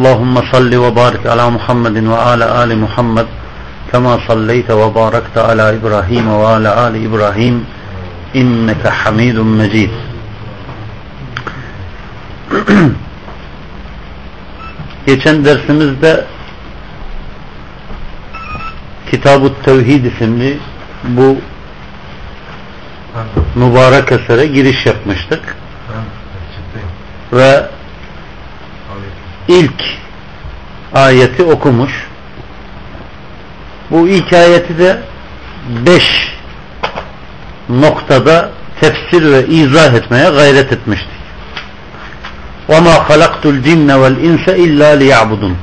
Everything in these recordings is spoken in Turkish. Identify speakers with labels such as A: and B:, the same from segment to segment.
A: Allahümme salli ve barik ala Muhammedin ve ala ali Muhammed kema salleyte ve barakte ala İbrahim ve ala ali İbrahim inneke hamidun mecid. Geçen dersimizde Kitab-ı Tevhid isimli bu mübarek esere giriş yapmıştık. Ve ilk ayeti okumuş. Bu ilk ayeti de beş noktada tefsir ve izah etmeye gayret etmiştik. وَمَا خَلَقْتُ الْجِنَّ وَالْاِنْسَ اِلَّا لِيَعْبُدُونَ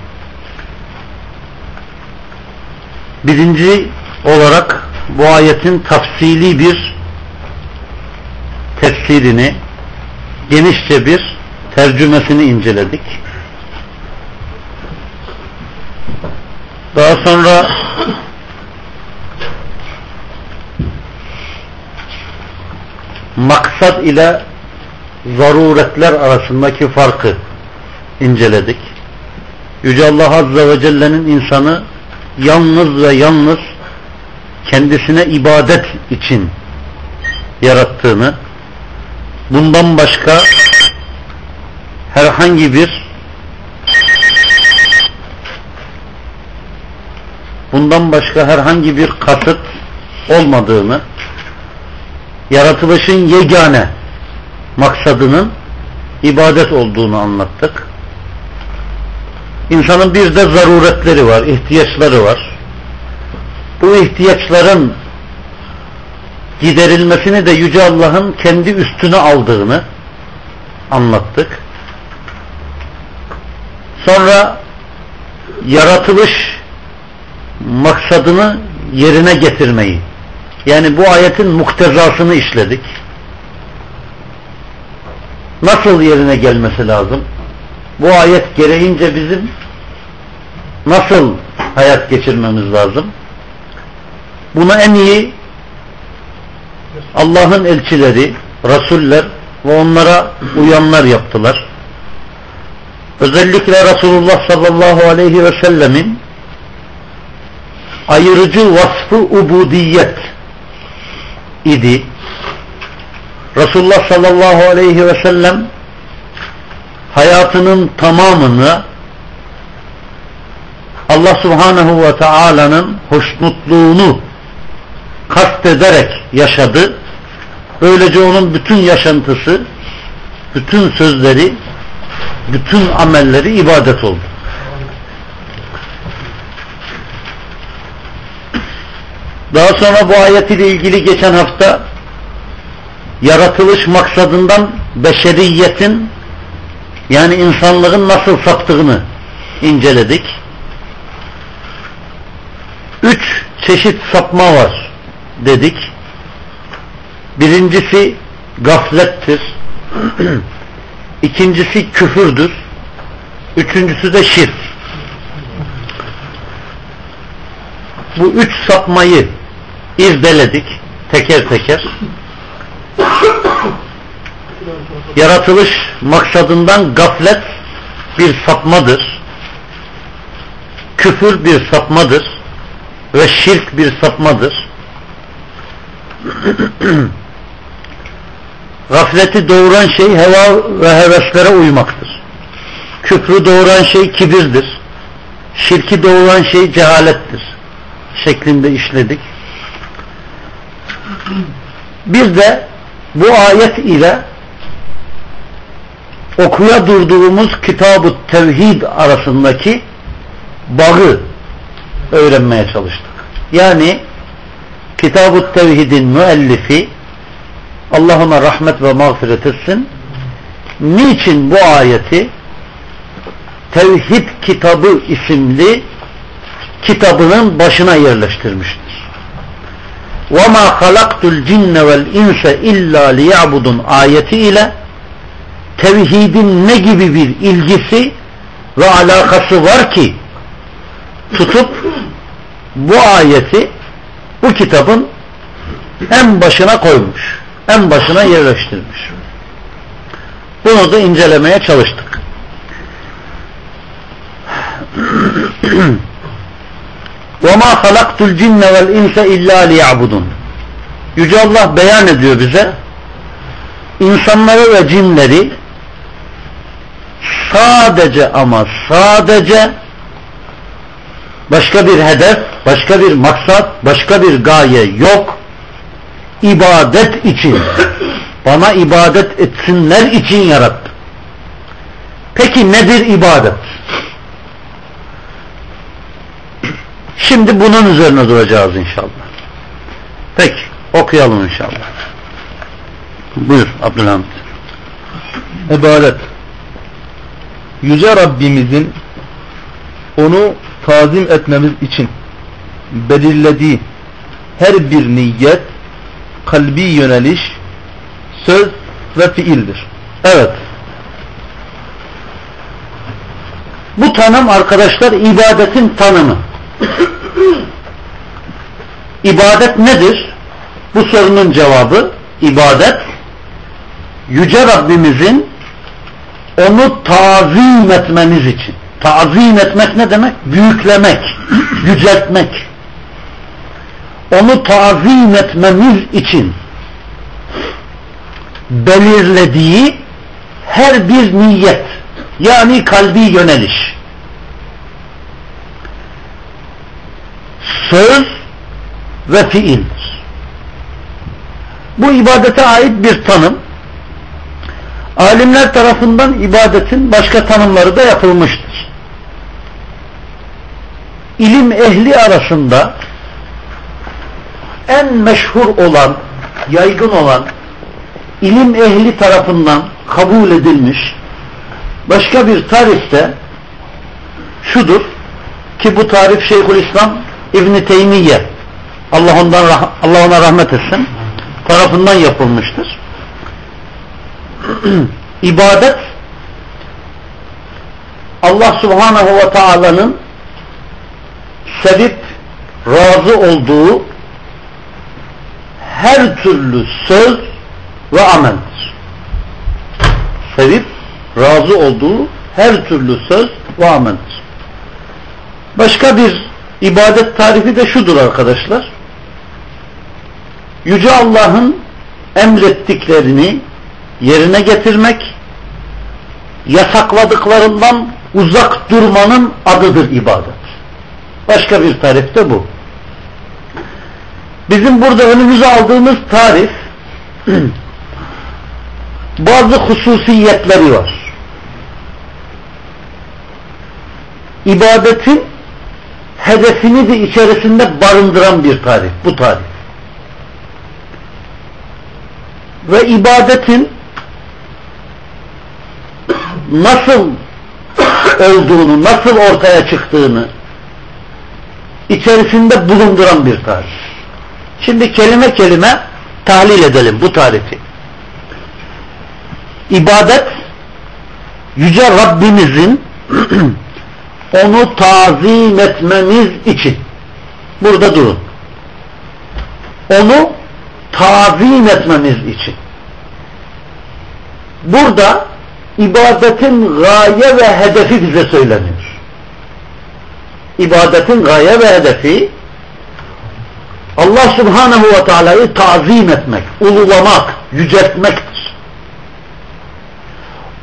A: Birinci olarak bu ayetin tafsili bir tefsirini genişçe bir tercümesini inceledik. Daha sonra maksat ile zaruretler arasındaki farkı inceledik. Yüce Allah Azze ve Celle'nin insanı yalnız ve yalnız kendisine ibadet için yarattığını bundan başka herhangi bir bundan başka herhangi bir kasıt olmadığını yaratılışın yegane maksadının ibadet olduğunu anlattık. İnsanın bir de zaruretleri var, ihtiyaçları var. Bu ihtiyaçların giderilmesini de Yüce Allah'ın kendi üstüne aldığını anlattık. Sonra yaratılış maksadını yerine getirmeyi yani bu ayetin muktezasını işledik. Nasıl yerine gelmesi lazım? Bu ayet gereğince bizim nasıl hayat geçirmemiz lazım? Buna en iyi Allah'ın elçileri, rasuller ve onlara uyanlar yaptılar. Özellikle Resulullah sallallahu aleyhi ve sellemin ayırıcı vasfı ubudiyet idi. Resulullah sallallahu aleyhi ve sellem hayatının tamamını Allah subhanahu ve taala'nın hoşnutluğunu kastederek yaşadı. Böylece onun bütün yaşantısı, bütün sözleri, bütün amelleri ibadet oldu. Daha sonra bu ayet ile ilgili geçen hafta yaratılış maksadından beşeriyetin yani insanlığın nasıl saptığını inceledik. Üç çeşit sapma var dedik. Birincisi gaflettir. İkincisi küfürdür. Üçüncüsü de şirk. Bu üç sapmayı irdeledik teker teker. Yaratılış maksadından gaflet bir sapmadır. Küfür bir sapmadır. Ve şirk bir sapmadır. Gafleti doğuran şey heva ve heveslere uymaktır. Küfrü doğuran şey kibirdir. Şirki doğuran şey cehalettir. Şeklinde işledik. Bir de bu ayet ile okuya durduğumuz Kitab-ı Tevhid arasındaki bağı öğrenmeye çalıştık. Yani Kitab-ı Tevhid'in müellifi Allah rahmet ve mağfiret etsin. Niçin bu ayeti Tevhid kitabı isimli kitabının başına yerleştirmiştir. وَمَا خَلَقْتُ الْجِنَّ وَالْاِنْسَ اِلَّا لِيَعْبُدُونَ ayeti ile tevhidin ne gibi bir ilgisi ve alakası var ki tutup bu ayeti bu kitabın en başına koymuş. En başına yerleştirmiş. Bunu da incelemeye çalıştık. وَمَا خَلَقْتُ الْجِنَّ وَالْاِنْسَ اِلَّا لِيَعْبُدُونَ Yüce Allah beyan ediyor bize insanları ve cinleri sadece ama sadece başka bir hedef, başka bir maksat, başka bir gaye yok. İbadet için, bana ibadet etsinler için yarattı. Peki nedir ibadet? Şimdi bunun üzerine duracağız inşallah. Peki okuyalım inşallah. Buyur Abdülhamid.
B: İbadet Yüce Rabbimizin onu tazim etmemiz için belirlediği her bir niyet, kalbi yöneliş, söz ve fiildir.
A: Evet. Bu tanım arkadaşlar ibadetin tanımı. İbadet nedir? Bu sorunun cevabı ibadet Yüce Rabbimizin onu tazim etmeniz için. Tazim etmek ne demek? Büyüklemek, yüceltmek. Onu tazim etmemiz için belirlediği her bir niyet yani kalbi yöneliş söz ve fiildir. Bu ibadete ait bir tanım alimler tarafından ibadetin başka tanımları da yapılmıştır. İlim ehli arasında en meşhur olan, yaygın olan, ilim ehli tarafından kabul edilmiş başka bir tarifte şudur ki bu tarif Şeyhülislam İbn Teymiye Allah ondan Allah ona rahmet etsin tarafından yapılmıştır. ibadet Allah subhanahu ve taala'nın sevip razı olduğu her türlü söz ve ameldir. Sevip razı olduğu her türlü söz ve ameldir. Başka bir ibadet tarifi de şudur arkadaşlar. Yüce Allah'ın emrettiklerini yerine getirmek yasakladıklarından uzak durmanın adıdır ibadet. Başka bir tarif de bu. Bizim burada önümüze aldığımız tarif bazı hususiyetleri var. İbadetin hedefini de içerisinde barındıran bir tarif. Bu tarif. Ve ibadetin nasıl olduğunu, nasıl ortaya çıktığını içerisinde bulunduran bir tarif. Şimdi kelime kelime tahlil edelim bu tarifi. İbadet Yüce Rabbimizin onu tazim etmemiz için burada durun. Onu tazim etmemiz için. Burada ibadetin gaye ve hedefi bize söyleniyor. İbadetin gaye ve hedefi Allah subhanehu ve teala'yı tazim etmek, ululamak, yüceltmektir.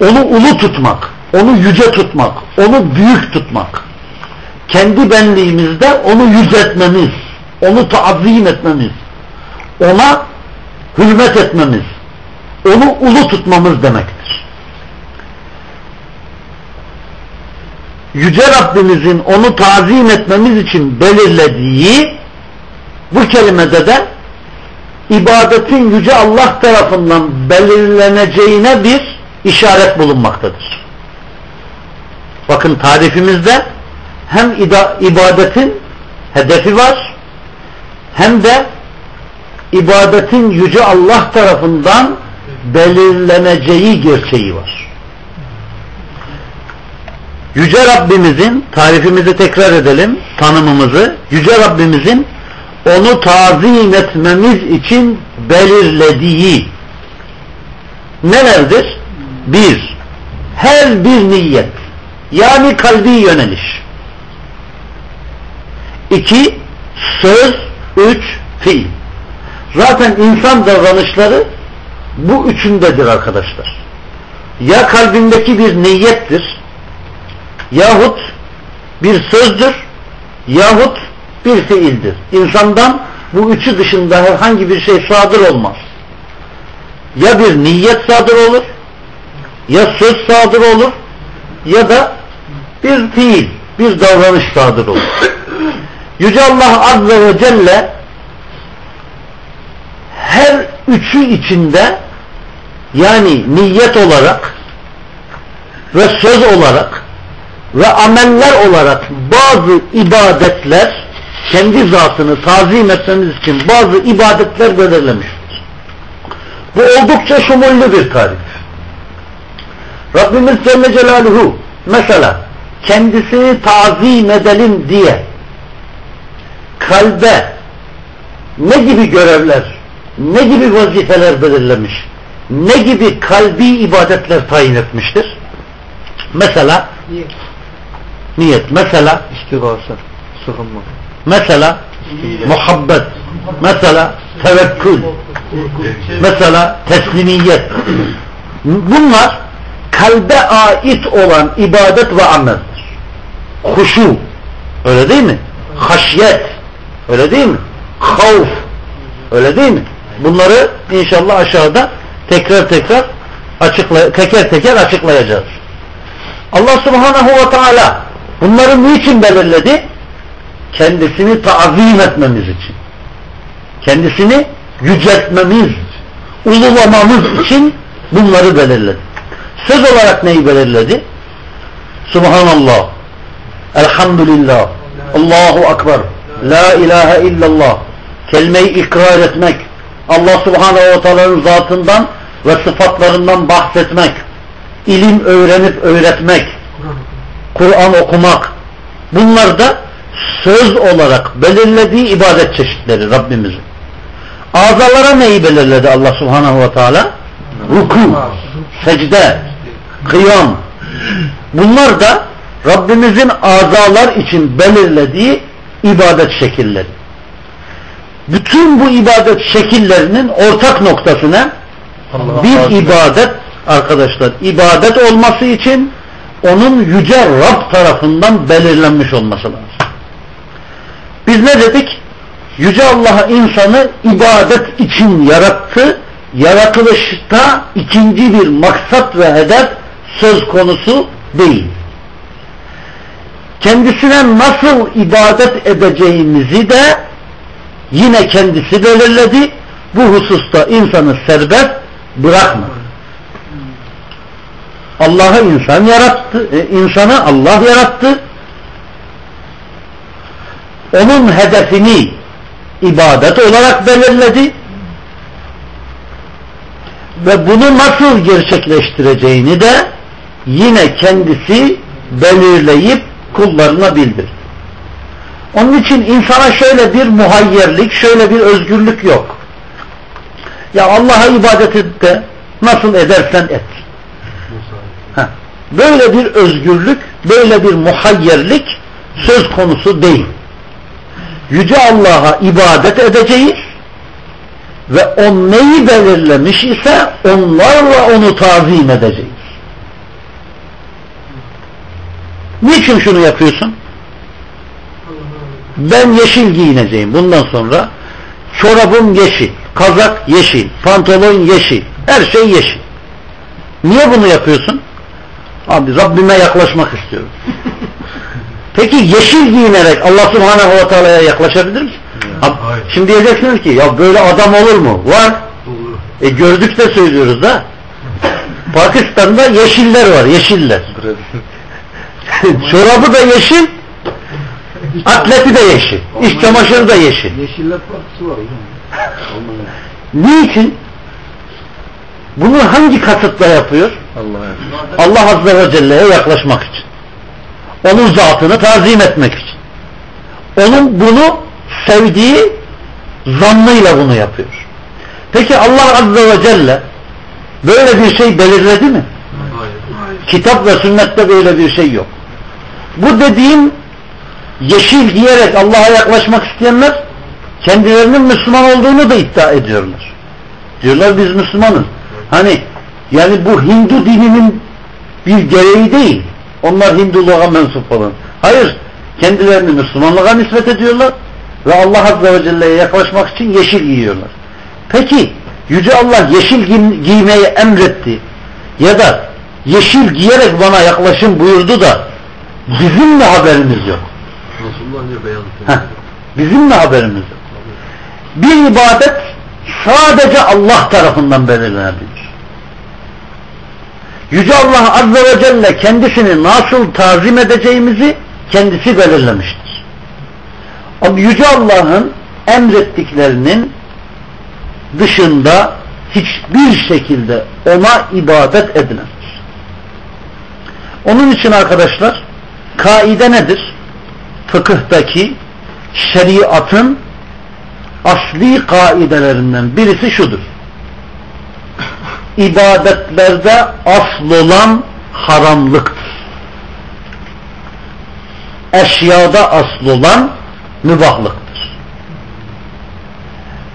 A: Onu ulu tutmak, onu yüce tutmak, onu büyük tutmak. Kendi benliğimizde onu yüceltmemiz, onu tazim etmemiz, ona hürmet etmemiz, onu ulu tutmamız demektir. Yüce Rabbimizin onu tazim etmemiz için belirlediği bu kelimede de ibadetin Yüce Allah tarafından belirleneceğine bir işaret bulunmaktadır. Bakın tarifimizde hem ibadetin hedefi var hem de ibadetin Yüce Allah tarafından belirleneceği gerçeği var. Yüce Rabbimizin tarifimizi tekrar edelim tanımımızı Yüce Rabbimizin onu tazim etmemiz için belirlediği nelerdir? Bir, her bir niyet yani kalbi yöneliş. İki, söz, üç, fiil. Zaten insan davranışları bu üçündedir arkadaşlar. Ya kalbindeki bir niyettir yahut bir sözdür yahut bir fiildir. İnsandan bu üçü dışında herhangi bir şey sadır olmaz. Ya bir niyet sadır olur ya söz sadır olur ya da bir fiil, bir davranış sadır olur. Yüce Allah Azze ve Celle her üçü içinde yani niyet olarak ve söz olarak ve ameller olarak bazı ibadetler kendi zatını tazim etmemiz için bazı ibadetler belirlemiştir. Bu oldukça şumullü bir tarif. Rabbimiz Celle Celaluhu mesela kendisini tazim edelim diye kalbe ne gibi görevler, ne gibi vazifeler belirlemiş, ne gibi kalbi ibadetler tayin etmiştir? Mesela niyet. Niyet. Mesela
B: İstigasa, sığınma.
A: mesela muhabbet, mesela tevekkül, mesela teslimiyet. Bunlar kalbe ait olan ibadet ve ameldir. Huşu, öyle değil mi? Haşyet, öyle değil mi? Havf, öyle değil mi? Bunları inşallah aşağıda tekrar tekrar açıkla teker teker açıklayacağız. Allah subhanahu ve teala bunları niçin belirledi? Kendisini tazim etmemiz için. Kendisini yüceltmemiz, ululamamız için bunları belirledi. Söz olarak neyi belirledi? Subhanallah, Elhamdülillah, Allahu Akbar, La ilahe illallah, kelimeyi ikrar etmek, Allah subhanehu ve teala'nın zatından ve sıfatlarından bahsetmek, ilim öğrenip öğretmek, Kur'an okumak, bunlar da söz olarak belirlediği ibadet çeşitleri Rabbimizin. Azalara neyi belirledi Allah subhanahu ve teala? Ruku, secde, kıyam. Bunlar da Rabbimizin azalar için belirlediği ibadet şekilleri. Bütün bu ibadet şekillerinin ortak noktasına bir ibadet arkadaşlar ibadet olması için onun yüce Rab tarafından belirlenmiş olması lazım. Biz ne dedik? Yüce Allah insanı ibadet için yarattı. Yaratılışta ikinci bir maksat ve hedef söz konusu değil. Kendisine nasıl ibadet edeceğimizi de yine kendisi belirledi. Bu hususta insanı serbest bırakma. Allah'ı insan yarattı. E, insanı Allah yarattı. Onun hedefini ibadet olarak belirledi. Ve bunu nasıl gerçekleştireceğini de yine kendisi belirleyip kullarına bildir. Onun için insana şöyle bir muhayyerlik, şöyle bir özgürlük yok. Ya Allah'a ibadet et de nasıl edersen et. Böyle bir özgürlük, böyle bir muhayyerlik söz konusu değil. Yüce Allah'a ibadet edeceğiz ve o neyi belirlemiş ise onlarla onu tazim edeceğiz. Niçin şunu yapıyorsun? Ben yeşil giyineceğim bundan sonra. Çorabım yeşil, kazak yeşil, pantolon yeşil, her şey yeşil. Niye bunu yapıyorsun? Abi Rabbime yaklaşmak istiyorum. Peki yeşil giyinerek Allah subhanehu ve teala'ya yaklaşabilir misin? Abi, şimdi diyeceksiniz ki ya böyle adam olur mu? Var. E gördük de söylüyoruz da. Pakistan'da yeşiller var, yeşiller. Çorabı da yeşil, Atleti de yeşil. İç çamaşırı da yeşil.
B: Farklısı var hocam.
A: Niçin? Bunu hangi kasıtla yapıyor?
B: Allah'a
A: Allah Azze ve Celle'ye yaklaşmak için. Onun zatını tazim etmek için. Onun bunu sevdiği zannıyla bunu yapıyor. Peki Allah Azze ve Celle böyle bir şey belirledi mi? Kitap ve sünnette böyle bir şey yok. Bu dediğim yeşil giyerek Allah'a yaklaşmak isteyenler kendilerinin Müslüman olduğunu da iddia ediyorlar. Diyorlar biz Müslümanız. Hani yani bu Hindu dininin bir gereği değil. Onlar Hinduluğa mensup olan. Hayır. Kendilerini Müslümanlığa nispet ediyorlar ve Allah Azze ve Celle'ye yaklaşmak için yeşil giyiyorlar. Peki Yüce Allah yeşil giy- giymeyi emretti ya da yeşil giyerek bana yaklaşın buyurdu da bizim mi haberimiz yok? Heh, bizim mi haberimiz yok? Bir ibadet sadece Allah tarafından belirlenebilir. Yüce Allah Azze ve Celle kendisini nasıl tazim edeceğimizi kendisi belirlemiştir. Ama Yüce Allah'ın emrettiklerinin dışında hiçbir şekilde ona ibadet edilemez. Onun için arkadaşlar kaide nedir? Fıkıhtaki şeriatın asli kaidelerinden birisi şudur. İbadetlerde asıl olan haramlıktır. Eşyada asıl olan mübahlıktır.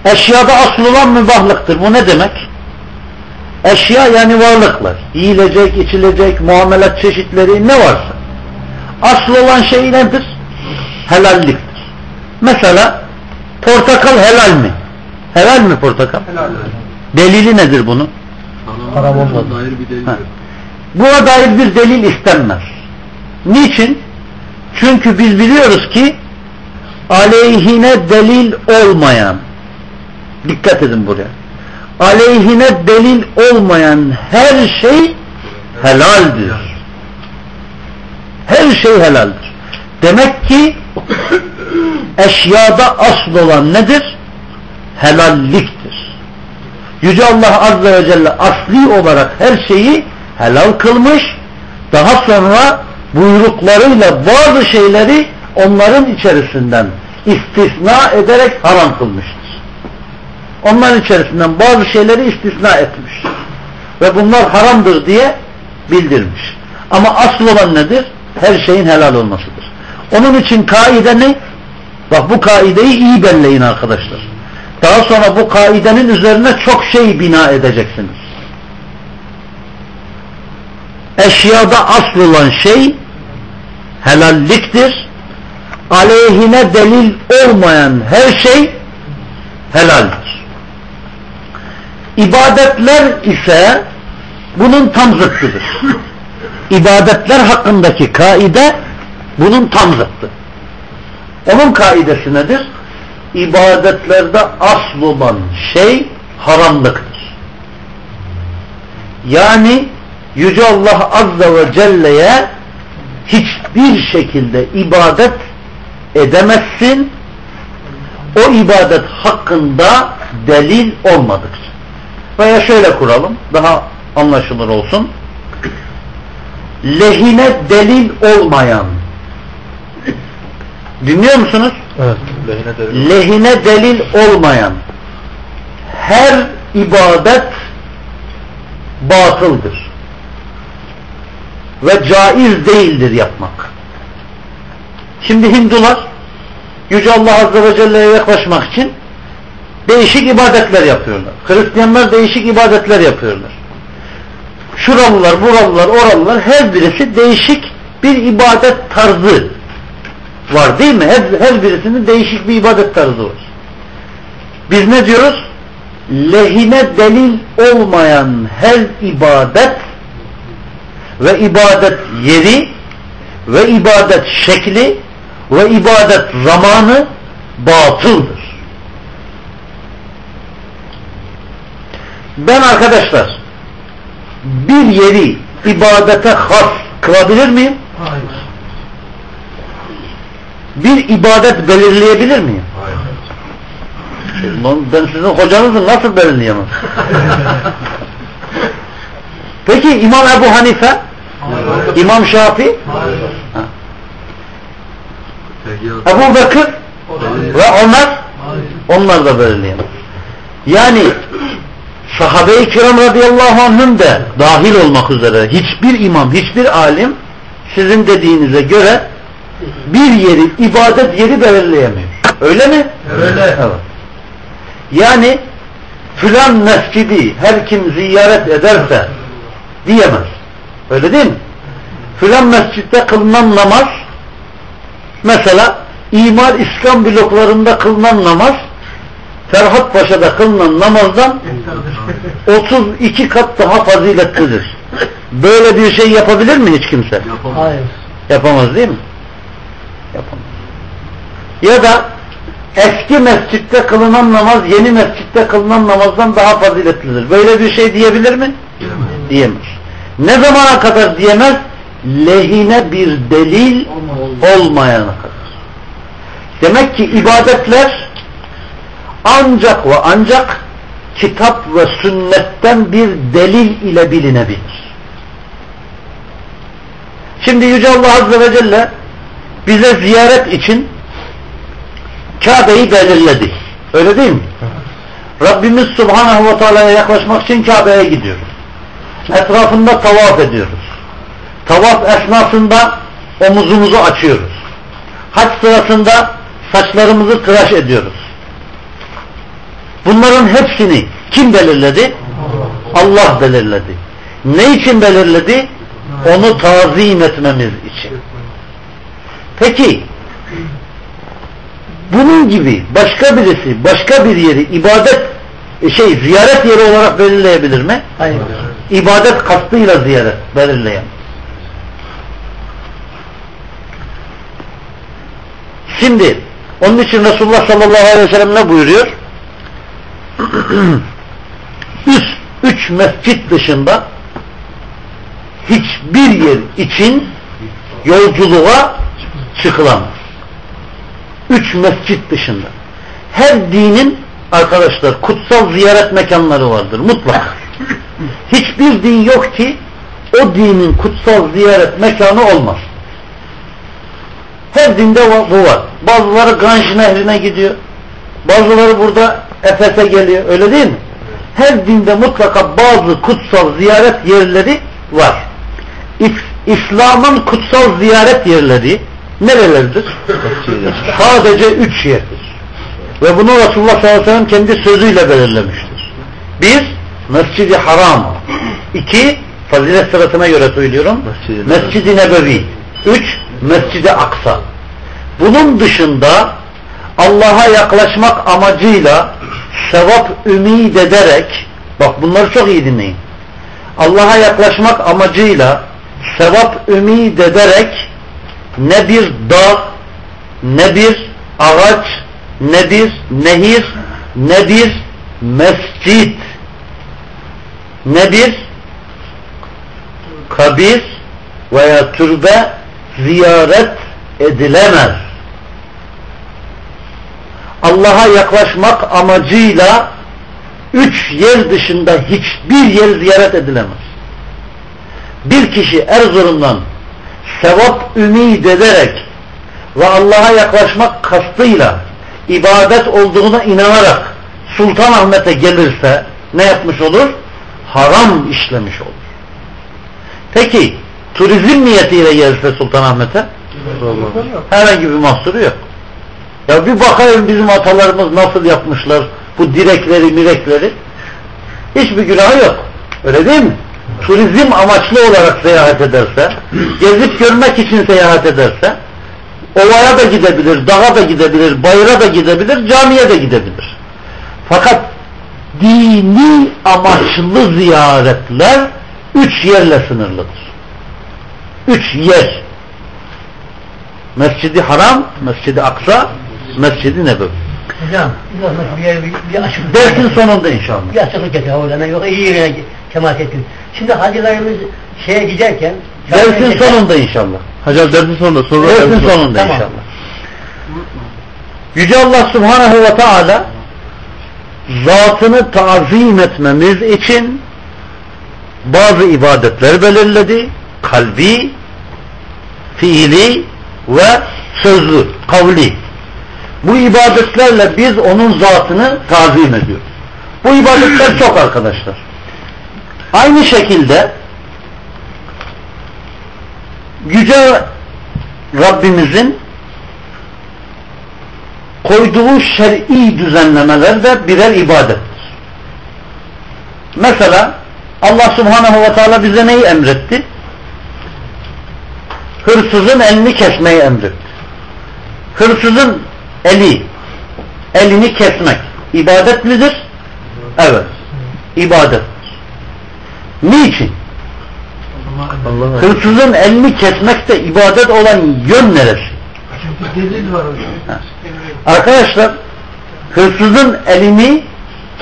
A: Eşyada asıl olan mübahlıktır. Bu ne demek? Eşya yani varlıklar. Yiyilecek, içilecek, muamelat çeşitleri ne varsa. Asıl olan şey nedir? Helalliktir. Mesela portakal helal mi? Helal mi portakal?
B: Helal.
A: Delili nedir bunun?
B: Haram olmadı. Dair bir delil.
A: Buna dair bir delil istenmez. Niçin? Çünkü biz biliyoruz ki aleyhine delil olmayan dikkat edin buraya aleyhine delil olmayan her şey helaldir. Her şey helaldir. Demek ki eşyada asıl olan nedir? Helalliktir. Yüce Allah Azze ve Celle asli olarak her şeyi helal kılmış. Daha sonra buyruklarıyla bazı şeyleri onların içerisinden istisna ederek haram kılmıştır. Onların içerisinden bazı şeyleri istisna etmiş. Ve bunlar haramdır diye bildirmiş. Ama asıl olan nedir? Her şeyin helal olmasıdır. Onun için kaide ne? Bak bu kaideyi iyi belleyin arkadaşlar. Daha sonra bu kaidenin üzerine çok şey bina edeceksiniz. Eşyada asıl olan şey helalliktir. Aleyhine delil olmayan her şey helaldir. İbadetler ise bunun tam zıttıdır. İbadetler hakkındaki kaide bunun tam zıttı. Onun kaidesi nedir? İbadetlerde asıl olan şey haramlıktır. Yani Yüce Allah Azze ve Celle'ye hiçbir şekilde ibadet edemezsin. O ibadet hakkında delil olmadıkça. Veya şöyle kuralım, daha anlaşılır olsun. Lehine delil olmayan dinliyor musunuz?
B: Evet. Lehine delil.
A: lehine delil olmayan her ibadet batıldır. Ve caiz değildir yapmak. Şimdi Hindular Yüce Allah Azze ve Celle'ye yaklaşmak için değişik ibadetler yapıyorlar. Hristiyanlar değişik ibadetler yapıyorlar. Şuralılar, buralılar, oralılar her birisi değişik bir ibadet tarzı var değil mi? Her, her birisinin değişik bir ibadet tarzı var. Biz ne diyoruz? Lehine delil olmayan her ibadet ve ibadet yeri ve ibadet şekli ve ibadet zamanı batıldır. Ben arkadaşlar bir yeri ibadete has kılabilir miyim?
B: Hayır.
A: bir ibadet belirleyebilir miyim?
B: Hayır.
A: Lan ben sizin hocanızım nasıl belirleyemem? Peki İmam Ebu Hanife, İmam Şafii, Ha.
B: Peki,
A: Ebu Bekir ve Ömer onlar da belirleyemez. Yani sahabe-i kiram radıyallahu anhüm de dahil olmak üzere hiçbir imam, hiçbir alim sizin dediğinize göre bir yeri, ibadet yeri belirleyemiyor. Öyle mi?
B: Öyle.
A: Evet. Yani filan mescidi her kim ziyaret ederse diyemez. Öyle değil mi? Filan mescitte kılınan namaz mesela imar İslam bloklarında kılınan namaz Ferhat Paşa'da kılınan namazdan 32 kat daha faziletlidir. Böyle bir şey yapabilir mi hiç kimse?
B: Yapamaz.
C: Hayır.
A: Yapamaz değil mi? Yapamaz. Ya da eski mescitte kılınan namaz yeni mescitte kılınan namazdan daha faziletlidir. Böyle bir şey diyebilir mi? Diyemez. Ne zamana kadar diyemez? Lehine bir delil olmayana kadar. Demek ki ibadetler ancak ve ancak kitap ve sünnetten bir delil ile bilinebilir. Şimdi Yüce Allah Azze ve Celle bize ziyaret için Kabe'yi belirledi. Öyle değil mi? Rabbimiz Subhanahu ve Teala'ya yaklaşmak için Kabe'ye gidiyoruz. Etrafında tavaf ediyoruz. Tavaf esnasında omuzumuzu açıyoruz. Haç sırasında saçlarımızı tıraş ediyoruz. Bunların hepsini kim belirledi? Allah belirledi. Ne için belirledi? Onu tazim etmemiz için. Peki bunun gibi başka birisi başka bir yeri ibadet şey ziyaret yeri olarak belirleyebilir mi?
C: Hayır.
A: İbadet kastıyla ziyaret belirleyen. Şimdi onun için Resulullah sallallahu aleyhi ve sellem ne buyuruyor? Üç, üç mescit dışında hiçbir yer için yolculuğa çıkılamaz. Üç mescit dışında. Her dinin arkadaşlar kutsal ziyaret mekanları vardır mutlaka. Hiçbir din yok ki o dinin kutsal ziyaret mekanı olmaz. Her dinde bu var. Bazıları Ganj nehrine gidiyor. Bazıları burada Efes'e geliyor. Öyle değil mi? Her dinde mutlaka bazı kutsal ziyaret yerleri var. İs- İslam'ın kutsal ziyaret yerleri nereleridir? Sadece üç yerdir. Ve bunu Resulullah sallallahu aleyhi ve sellem kendi sözüyle belirlemiştir. Bir, Mescid-i Haram. İki, fazilet sırasına göre söylüyorum.
B: Mescid-i
A: Nebevi. Üç, Mescid-i Aksa. Bunun dışında Allah'a yaklaşmak amacıyla sevap ümid ederek bak bunları çok iyi dinleyin. Allah'a yaklaşmak amacıyla sevap ümid ederek ne bir dağ, ne bir ağaç, ne bir nehir, ne bir mescit, ne bir kabir veya türbe ziyaret edilemez. Allah'a yaklaşmak amacıyla üç yer dışında hiçbir yer ziyaret edilemez. Bir kişi Erzurum'dan sevap ümid ederek ve Allah'a yaklaşmak kastıyla ibadet olduğuna inanarak Sultanahmet'e gelirse ne yapmış olur? Haram işlemiş olur. Peki turizm niyetiyle gelirse Sultanahmet'e herhangi bir mahsuru yok. Ya bir bakayım bizim atalarımız nasıl yapmışlar bu direkleri mirekleri. Hiçbir günahı yok. Öyle değil mi? Turizm amaçlı olarak seyahat ederse, gezip görmek için seyahat ederse, ovaya da gidebilir, dağa da gidebilir, bayıra da gidebilir, camiye de gidebilir. Fakat dini amaçlı ziyaretler üç yerle sınırlıdır. Üç yer. Mescidi Haram, Mescidi Aksa, Mescidi Nebevi.
C: Hocam bir yer bir, bir açık.
A: Dersin sonunda inşallah.
C: Bir açıklık getir oradan. Yok iyi yerine temas ettin. Şimdi hacılarımız şeye giderken
A: Dersin sonunda inşallah.
B: Hocam dersin sonunda sonra
A: Dersin sonunda
C: Tamam.
A: inşallah. Yüce Allah Subhanahu ve Teala zatını tazim etmemiz için bazı ibadetler belirledi. Kalbi, fiili ve sözlü, kavli. Bu ibadetlerle biz onun zatını tazim ediyoruz. Bu ibadetler çok arkadaşlar. Aynı şekilde Yüce Rabbimizin koyduğu şer'i düzenlemeler de birer ibadettir. Mesela Allah Subhanahu ve Teala bize neyi emretti? Hırsızın elini kesmeyi emretti. Hırsızın eli, elini kesmek ibadet midir? Evet. İbadet. Niçin? Hırsızın elini kesmekte ibadet olan yön neresi? Arkadaşlar hırsızın elini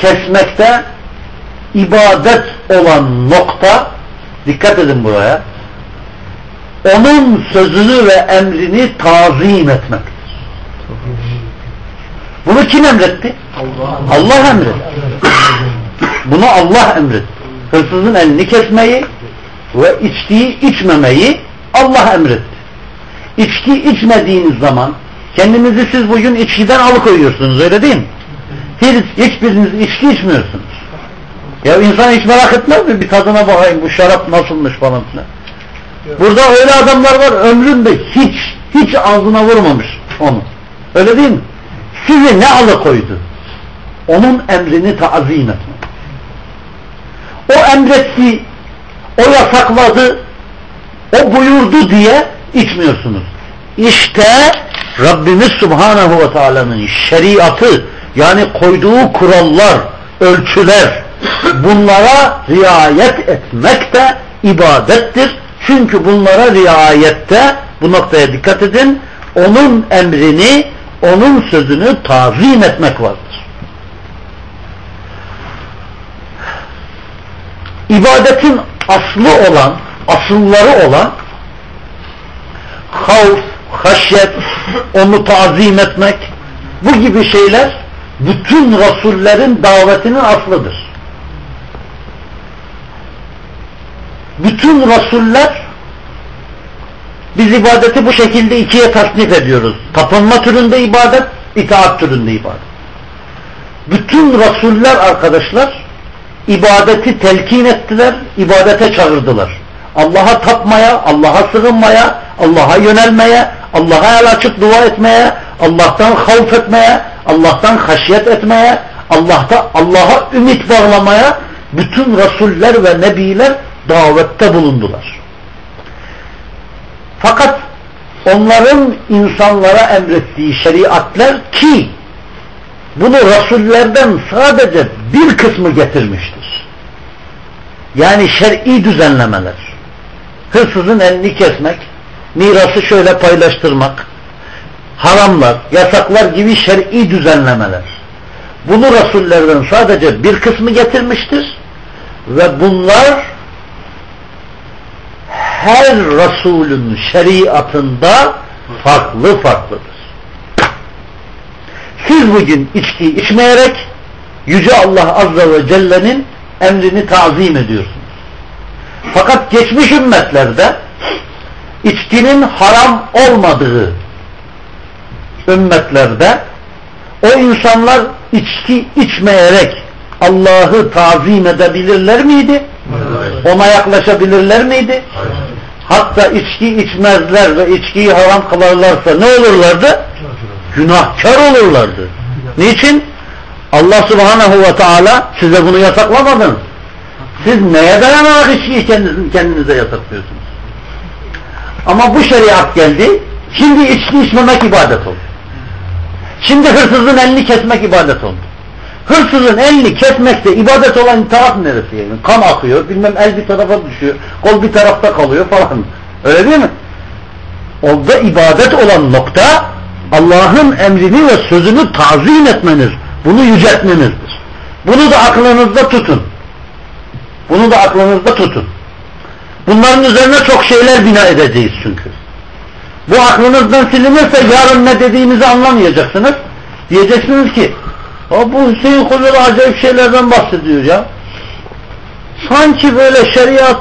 A: kesmekte ibadet olan nokta dikkat edin buraya onun sözünü ve emrini tazim etmektir. Bunu kim emretti?
C: Allah.
A: Allah emretti. Bunu Allah emretti. Hırsızın elini kesmeyi ve içtiği içmemeyi Allah emretti. İçki içmediğiniz zaman kendinizi siz bugün içkiden alıkoyuyorsunuz öyle değil mi? Hiç, hiçbiriniz içki içmiyorsunuz. Ya insan hiç merak etmez mi? Bir tadına bakayım bu şarap nasılmış falan filan. Burada öyle adamlar var ömründe hiç hiç ağzına vurmamış onu. Öyle değil mi? Sizi ne alıkoydu? Onun emrini tazim etmek. O emretti, o yasakladı, o buyurdu diye içmiyorsunuz. İşte Rabbimiz Subhanahu ve Teala'nın şeriatı yani koyduğu kurallar, ölçüler bunlara riayet etmek de ibadettir. Çünkü bunlara riayette bu noktaya dikkat edin onun emrini onun sözünü tazim etmek vardır. İbadetin aslı olan, asılları olan havf, haşyet, onu tazim etmek bu gibi şeyler bütün rasullerin davetinin aslıdır. Bütün rasuller biz ibadeti bu şekilde ikiye tasnif ediyoruz. Tapınma türünde ibadet, itaat türünde ibadet. Bütün rasuller arkadaşlar ibadeti telkin ettiler, ibadete çağırdılar. Allah'a tapmaya, Allah'a sığınmaya, Allah'a yönelmeye, Allah'a el açıp dua etmeye, Allah'tan havf etmeye, Allah'tan haşyet etmeye, Allah'ta Allah'a ümit bağlamaya bütün rasuller ve nebiler davette bulundular. Fakat onların insanlara emrettiği şeriatler ki bunu rasullerden sadece bir kısmı getirmiştir. Yani şer'i düzenlemeler. Hırsızın elini kesmek, mirası şöyle paylaştırmak, haramlar, yasaklar gibi şer'i düzenlemeler. Bunu rasullerden sadece bir kısmı getirmiştir ve bunlar her Resulün şeriatında farklı farklıdır. Siz bugün içki içmeyerek Yüce Allah Azze ve Celle'nin emrini tazim ediyorsunuz. Fakat geçmiş ümmetlerde içkinin haram olmadığı ümmetlerde o insanlar içki içmeyerek Allah'ı tazim edebilirler miydi? Ona yaklaşabilirler miydi? Hatta içki içmezler ve içkiyi haram kılarlarsa ne olurlardı? Günahkar olurlardı. Niçin? Allah subhanahu ve teala size bunu yasaklamadı. Siz neye dayanarak içkiyi kendinize yasaklıyorsunuz? Ama bu şeriat geldi. Şimdi içki içmemek ibadet oldu. Şimdi hırsızın elini kesmek ibadet oldu. Hırsızın elini kesmekte ibadet olan taraf neresi yani? Kan akıyor, bilmem el bir tarafa düşüyor, kol bir tarafta kalıyor falan. Öyle değil mi? Orada ibadet olan nokta Allah'ın emrini ve sözünü tazim etmeniz, bunu yüceltmenizdir. Bunu da aklınızda tutun. Bunu da aklınızda tutun. Bunların üzerine çok şeyler bina edeceğiz çünkü. Bu aklınızdan silinirse yarın ne dediğinizi anlamayacaksınız. Diyeceksiniz ki bu Hüseyin Kulları acayip şeylerden bahsediyor ya. Sanki böyle şeriat,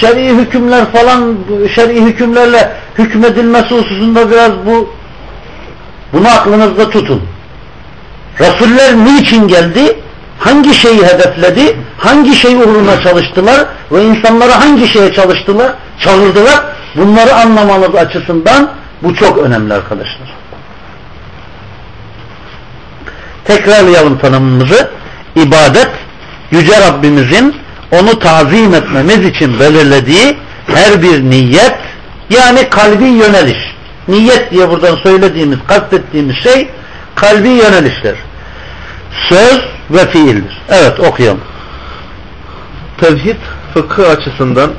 A: şer'i hükümler falan, şer'i hükümlerle hükmedilmesi hususunda biraz bu bunu aklınızda tutun. Resuller niçin geldi? Hangi şeyi hedefledi? Hangi şey uğruna çalıştılar? Ve insanları hangi şeye çalıştılar? Çağırdılar? Bunları anlamanız açısından bu çok önemli arkadaşlar. Tekrarlayalım tanımımızı. İbadet, Yüce Rabbimizin onu tazim etmemiz için belirlediği her bir niyet, yani kalbi yöneliş. Niyet diye buradan söylediğimiz, kastettiğimiz şey kalbi yönelişler. Söz ve fiildir. Evet okuyalım.
B: Tevhid fıkıh açısından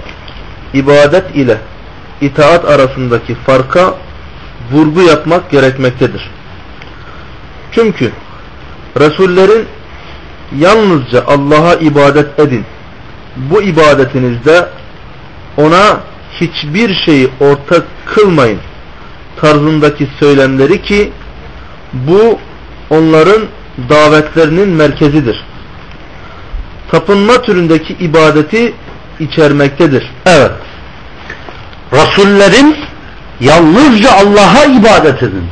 B: ibadet ile itaat arasındaki farka vurgu yapmak gerekmektedir. Çünkü Resullerin yalnızca Allah'a ibadet edin. Bu ibadetinizde ona hiçbir şeyi ortak kılmayın tarzındaki söylemleri ki bu onların davetlerinin merkezidir. Tapınma türündeki ibadeti içermektedir.
A: Evet. Resullerin yalnızca Allah'a ibadet edin.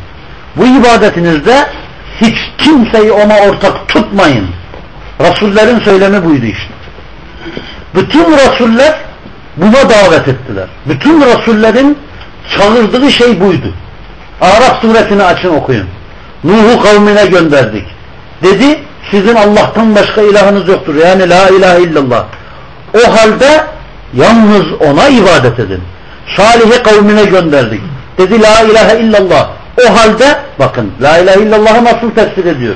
A: Bu ibadetinizde hiç kimseyi ona ortak tutmayın. Rasullerin söylemi buydu işte. Bütün Rasuller buna davet ettiler. Bütün Rasullerin çağırdığı şey buydu. Araf suresini açın okuyun. Nuh'u kavmine gönderdik. Dedi sizin Allah'tan başka ilahınız yoktur. Yani la ilahe illallah. O halde yalnız ona ibadet edin. Salih'i kavmine gönderdik. Dedi la ilahe illallah. O halde bakın la ilahe illallah'ı nasıl tefsir ediyor?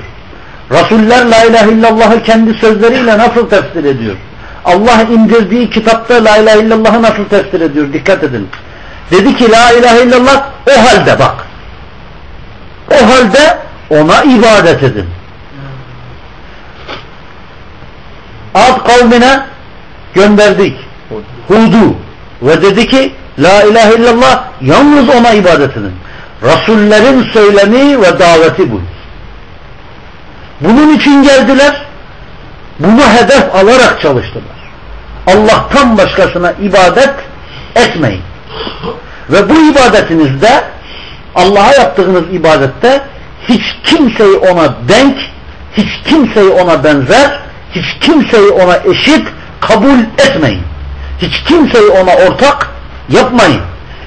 A: Rasuller la ilahe illallah'ı kendi sözleriyle nasıl tefsir ediyor? Allah indirdiği kitapta la ilahe illallah'ı nasıl tefsir ediyor? Dikkat edin. Dedi ki la ilahe illallah o halde bak. O halde ona ibadet edin. Ad kavmine gönderdik. Hudu ve dedi ki La ilahe illallah yalnız ona ibadet edin. Rasullerin söylemi ve daveti bu. Bunun için geldiler. Bunu hedef alarak çalıştılar. Allah'tan başkasına ibadet etmeyin. Ve bu ibadetinizde Allah'a yaptığınız ibadette hiç kimseyi ona denk, hiç kimseyi ona benzer, hiç kimseyi ona eşit kabul etmeyin. Hiç kimseyi ona ortak yapmayın.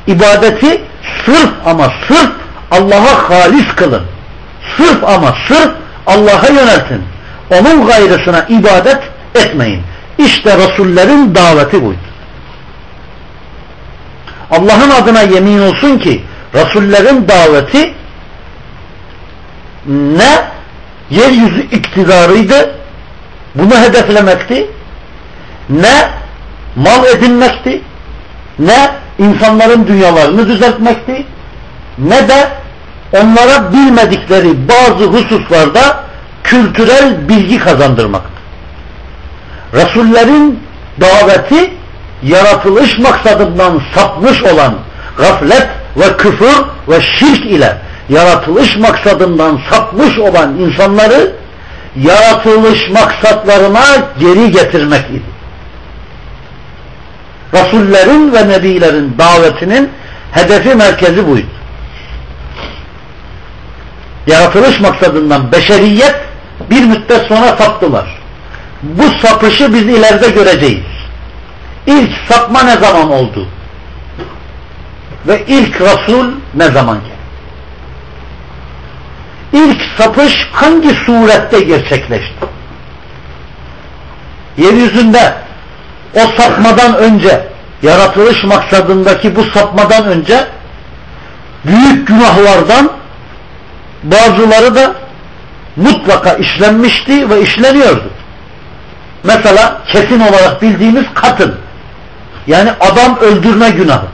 A: İbadeti sırf ama sırf Allah'a halis kılın. Sırf ama sırf Allah'a yöneltin. Onun gayrısına ibadet etmeyin. İşte Resullerin daveti buydu. Allah'ın adına yemin olsun ki Resullerin daveti ne yeryüzü iktidarıydı bunu hedeflemekti ne mal edinmekti ne insanların dünyalarını düzeltmekti ne de onlara bilmedikleri bazı hususlarda kültürel bilgi kazandırmaktı. Resullerin daveti yaratılış maksadından sapmış olan gaflet ve küfür ve şirk ile yaratılış maksadından sapmış olan insanları yaratılış maksatlarına geri getirmek idi. Rasullerin ve Nebilerin davetinin hedefi merkezi buydu. Yaratılış maksadından beşeriyet bir müddet sonra saptılar. Bu sapışı biz ileride göreceğiz. İlk sapma ne zaman oldu? Ve ilk Resul ne zaman geldi? İlk sapış hangi surette gerçekleşti? Yeryüzünde o sapmadan önce yaratılış maksadındaki bu sapmadan önce büyük günahlardan bazıları da mutlaka işlenmişti ve işleniyordu. Mesela kesin olarak bildiğimiz katın yani adam öldürme günahı.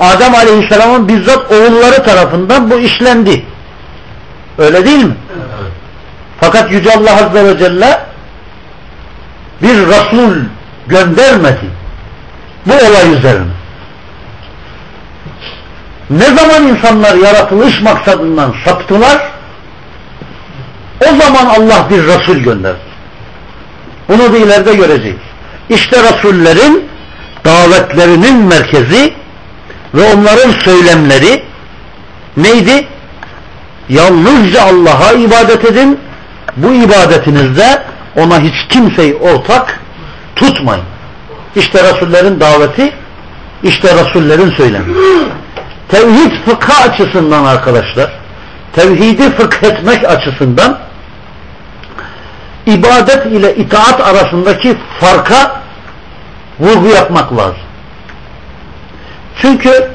A: Adem Aleyhisselam'ın bizzat oğulları tarafından bu işlendi. Öyle değil mi? Evet. Fakat Yüce Allah Azze ve Celle bir Resul göndermedi bu olay üzerine. Ne zaman insanlar yaratılış maksadından saptılar o zaman Allah bir Resul gönderdi. Bunu da ileride göreceğiz. İşte Resullerin davetlerinin merkezi ve onların söylemleri neydi? Yalnızca Allah'a ibadet edin. Bu ibadetinizde ona hiç kimseyi ortak tutmayın. İşte Resullerin daveti, işte Resullerin söylemi. Tevhid fıkha açısından arkadaşlar, tevhidi fıkh etmek açısından ibadet ile itaat arasındaki farka vurgu yapmak lazım. Çünkü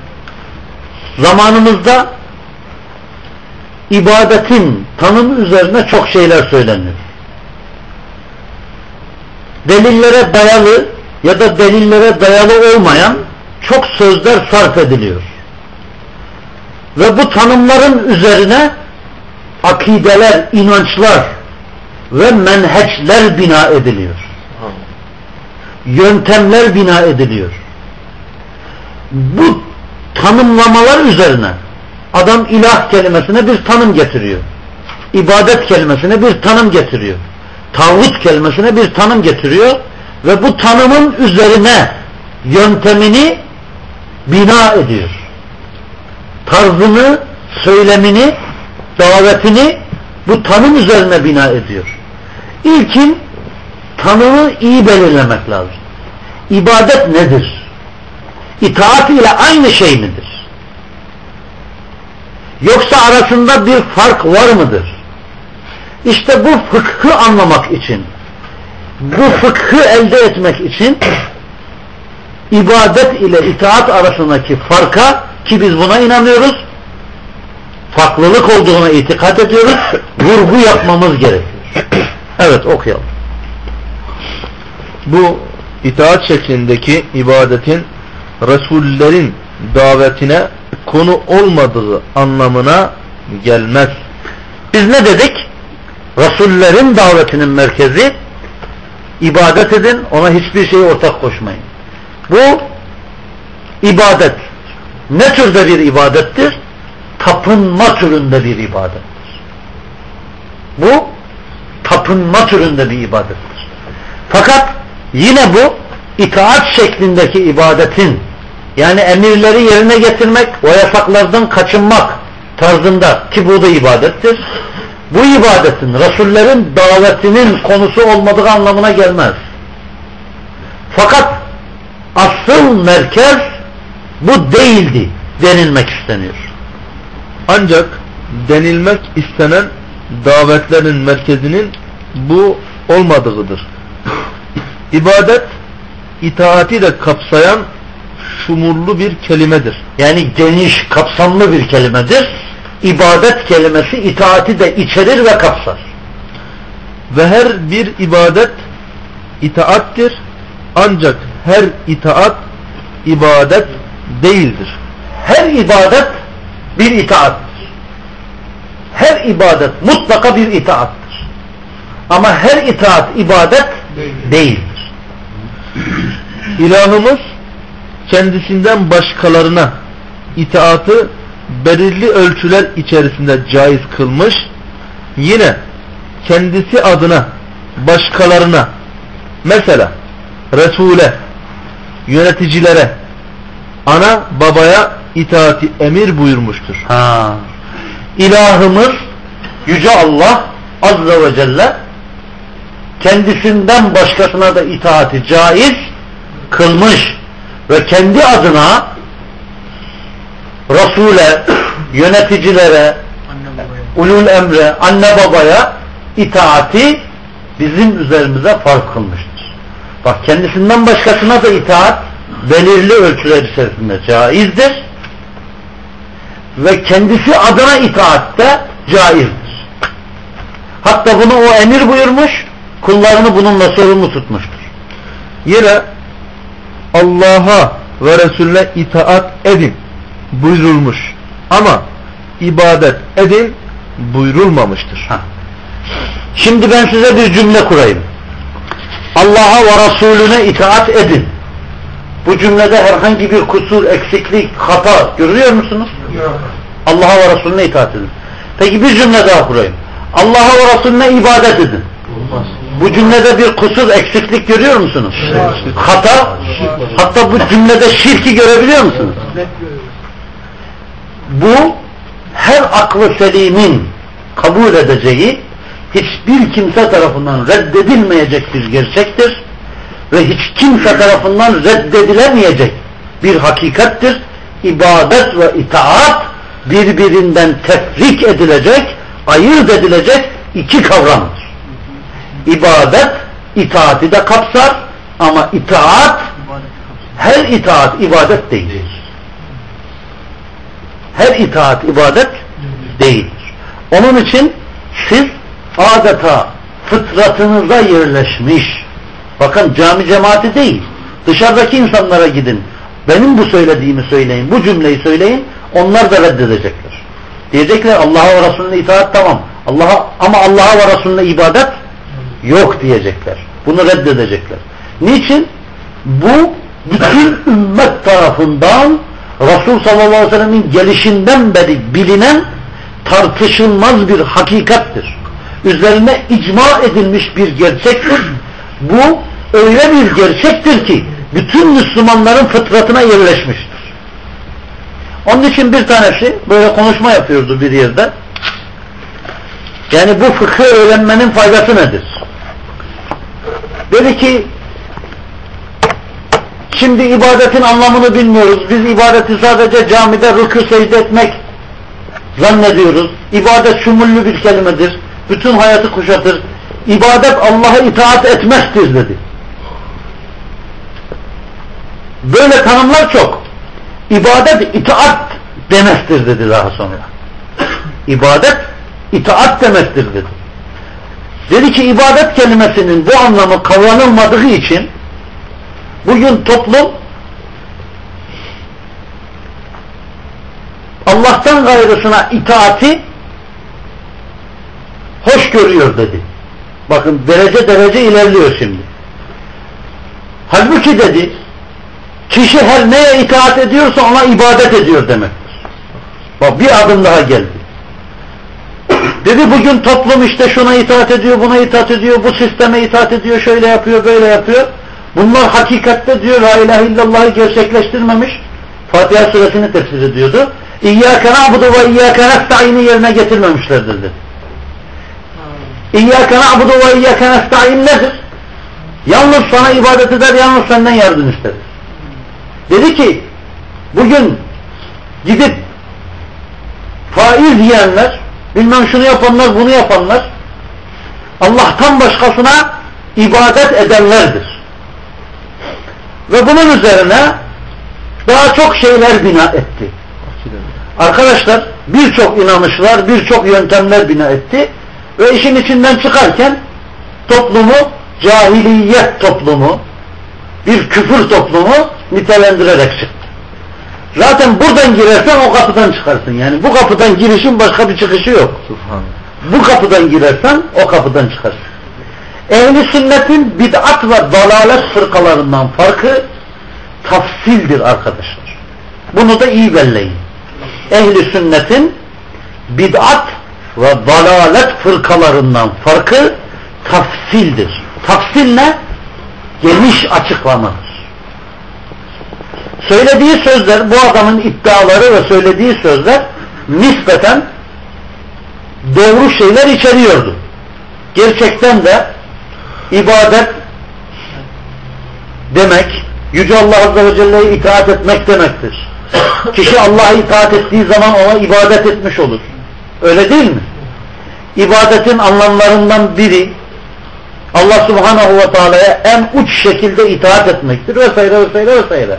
A: zamanımızda ibadetin tanımı üzerine çok şeyler söyleniyor. Delillere dayalı ya da delillere dayalı olmayan çok sözler sarf ediliyor. Ve bu tanımların üzerine akideler, inançlar ve menheçler bina ediliyor. Yöntemler bina ediliyor. Bu tanımlamalar üzerine adam ilah kelimesine bir tanım getiriyor. İbadet kelimesine bir tanım getiriyor. Tağut kelimesine bir tanım getiriyor ve bu tanımın üzerine yöntemini bina ediyor. Tarzını, söylemini, davetini bu tanım üzerine bina ediyor. İlkin tanımı iyi belirlemek lazım. İbadet nedir? İtaat ile aynı şey midir? Yoksa arasında bir fark var mıdır? İşte bu fıkhı anlamak için, bu fıkhı elde etmek için ibadet ile itaat arasındaki farka ki biz buna inanıyoruz, farklılık olduğuna itikat ediyoruz, vurgu yapmamız gerekiyor. Evet okuyalım.
B: Bu itaat şeklindeki ibadetin Resullerin davetine konu olmadığı anlamına gelmez.
A: Biz ne dedik? Resullerin davetinin merkezi ibadet edin, ona hiçbir şeyi ortak koşmayın. Bu ibadet ne türde bir ibadettir? Tapınma türünde bir ibadettir. Bu tapınma türünde bir ibadettir. Fakat yine bu itaat şeklindeki ibadetin yani emirleri yerine getirmek o yasaklardan kaçınmak tarzında ki bu da ibadettir. Bu ibadetin Resullerin davetinin konusu olmadığı anlamına gelmez. Fakat asıl merkez bu değildi denilmek isteniyor.
B: Ancak denilmek istenen davetlerin merkezinin bu olmadığıdır. İbadet itaati de kapsayan şumurlu bir kelimedir.
A: Yani geniş, kapsamlı bir kelimedir. İbadet kelimesi itaati de içerir ve kapsar.
B: Ve her bir ibadet itaattir. Ancak her itaat ibadet değildir.
A: Her ibadet bir itaattir. Her ibadet mutlaka bir itaattır. Ama her itaat ibadet değildir.
B: İlahımız kendisinden başkalarına itaatı belirli ölçüler içerisinde caiz kılmış. Yine kendisi adına başkalarına mesela Resul'e, yöneticilere, ana babaya itaati emir buyurmuştur.
A: Ha. İlahımız Yüce Allah Azze ve Celle kendisinden başkasına da itaati caiz kılmış ve kendi adına Resul'e, yöneticilere, ulul emre, anne babaya itaati bizim üzerimize farz kılmıştır. Bak kendisinden başkasına da itaat belirli ölçüler içerisinde caizdir. Ve kendisi adına itaat de caizdir. Hatta bunu o emir buyurmuş, kullarını bununla sorumlu tutmuştur.
B: Yine Allah'a ve Resulüne itaat edin buyurulmuş. Ama ibadet edin buyurulmamıştır.
A: Ha. Şimdi ben size bir cümle kurayım. Allah'a ve Resulüne itaat edin. Bu cümlede herhangi bir kusur, eksiklik, hata görüyor musunuz? Allah'a ve Resulüne itaat edin. Peki bir cümle daha kurayım. Allah'a ve Resulüne ibadet edin. Bu cümlede bir kusur, eksiklik görüyor musunuz? Hata, hatta bu cümlede şirki görebiliyor musunuz? Bu her aklı selimin kabul edeceği hiçbir kimse tarafından reddedilmeyecek bir gerçektir ve hiç kimse tarafından reddedilemeyecek bir hakikattir. İbadet ve itaat birbirinden tefrik edilecek, ayırt edilecek iki kavramdır. İbadet itaati de kapsar ama itaat her itaat ibadet değildir. Her itaat ibadet değildir. Onun için siz adeta fıtratınıza yerleşmiş bakın cami cemaati değil dışarıdaki insanlara gidin benim bu söylediğimi söyleyin bu cümleyi söyleyin onlar da reddedecekler. Diyecekler Allah'a ve Resulüne itaat tamam Allah'a ama Allah'a ve Resulüne ibadet yok diyecekler. Bunu reddedecekler. Niçin? Bu bütün ümmet tarafından Resul sallallahu aleyhi ve sellemin gelişinden beri bilinen tartışılmaz bir hakikattir üzerine icma edilmiş bir gerçektir. Bu öyle bir gerçektir ki bütün Müslümanların fıtratına yerleşmiştir. Onun için bir tanesi böyle konuşma yapıyordu bir yerde. Yani bu fıkhı öğrenmenin faydası nedir? Dedi ki şimdi ibadetin anlamını bilmiyoruz. Biz ibadeti sadece camide rükû secde etmek zannediyoruz. İbadet şumullü bir kelimedir bütün hayatı kuşatır. İbadet Allah'a itaat etmezdir dedi. Böyle tanımlar çok. İbadet itaat demektir dedi daha sonra. İbadet itaat demektir dedi. Dedi ki ibadet kelimesinin bu anlamı kavranılmadığı için bugün toplum Allah'tan gayrısına itaati hoş görüyor dedi. Bakın derece derece ilerliyor şimdi. Halbuki dedi kişi her neye itaat ediyorsa ona ibadet ediyor demektir. Bak bir adım daha geldi. Dedi bugün toplum işte şuna itaat ediyor, buna itaat ediyor, bu sisteme itaat ediyor, şöyle yapıyor, böyle yapıyor. Bunlar hakikatte diyor La ilahe illallah'ı gerçekleştirmemiş. Fatiha suresini tefsir ediyordu. İyyâke na'budu ve iyyâke nesta'ini yerine getirmemişlerdir dedi. İyyâke na'budu ve iyyâke nesta'in nedir? Yalnız sana ibadet eder, yalnız senden yardım ister. Dedi ki, bugün gidip faiz yiyenler, bilmem şunu yapanlar, bunu yapanlar, Allah'tan başkasına ibadet edenlerdir. Ve bunun üzerine daha çok şeyler bina etti. Arkadaşlar birçok inanışlar, birçok yöntemler bina etti. Ve işin içinden çıkarken toplumu cahiliyet toplumu bir küfür toplumu nitelendirerek çıktı. Zaten buradan girersen o kapıdan çıkarsın. Yani bu kapıdan girişin başka bir çıkışı yok. Bu kapıdan girersen o kapıdan çıkarsın. Ehli sünnetin bid'at ve dalalet fırkalarından farkı tafsildir arkadaşlar. Bunu da iyi belleyin. Ehli sünnetin bid'at ve dalalet fırkalarından farkı tafsildir. Tafsil ne? Geniş açıklamadır. Söylediği sözler, bu adamın iddiaları ve söylediği sözler nispeten doğru şeyler içeriyordu. Gerçekten de ibadet demek, Yüce Allah Azze ve Celle'ye itaat etmek demektir. Kişi Allah'a itaat ettiği zaman ona ibadet etmiş olur. Öyle değil mi? İbadetin anlamlarından biri Allah subhanahu ve teala'ya en uç şekilde itaat etmektir vesaire vesaire vesaire.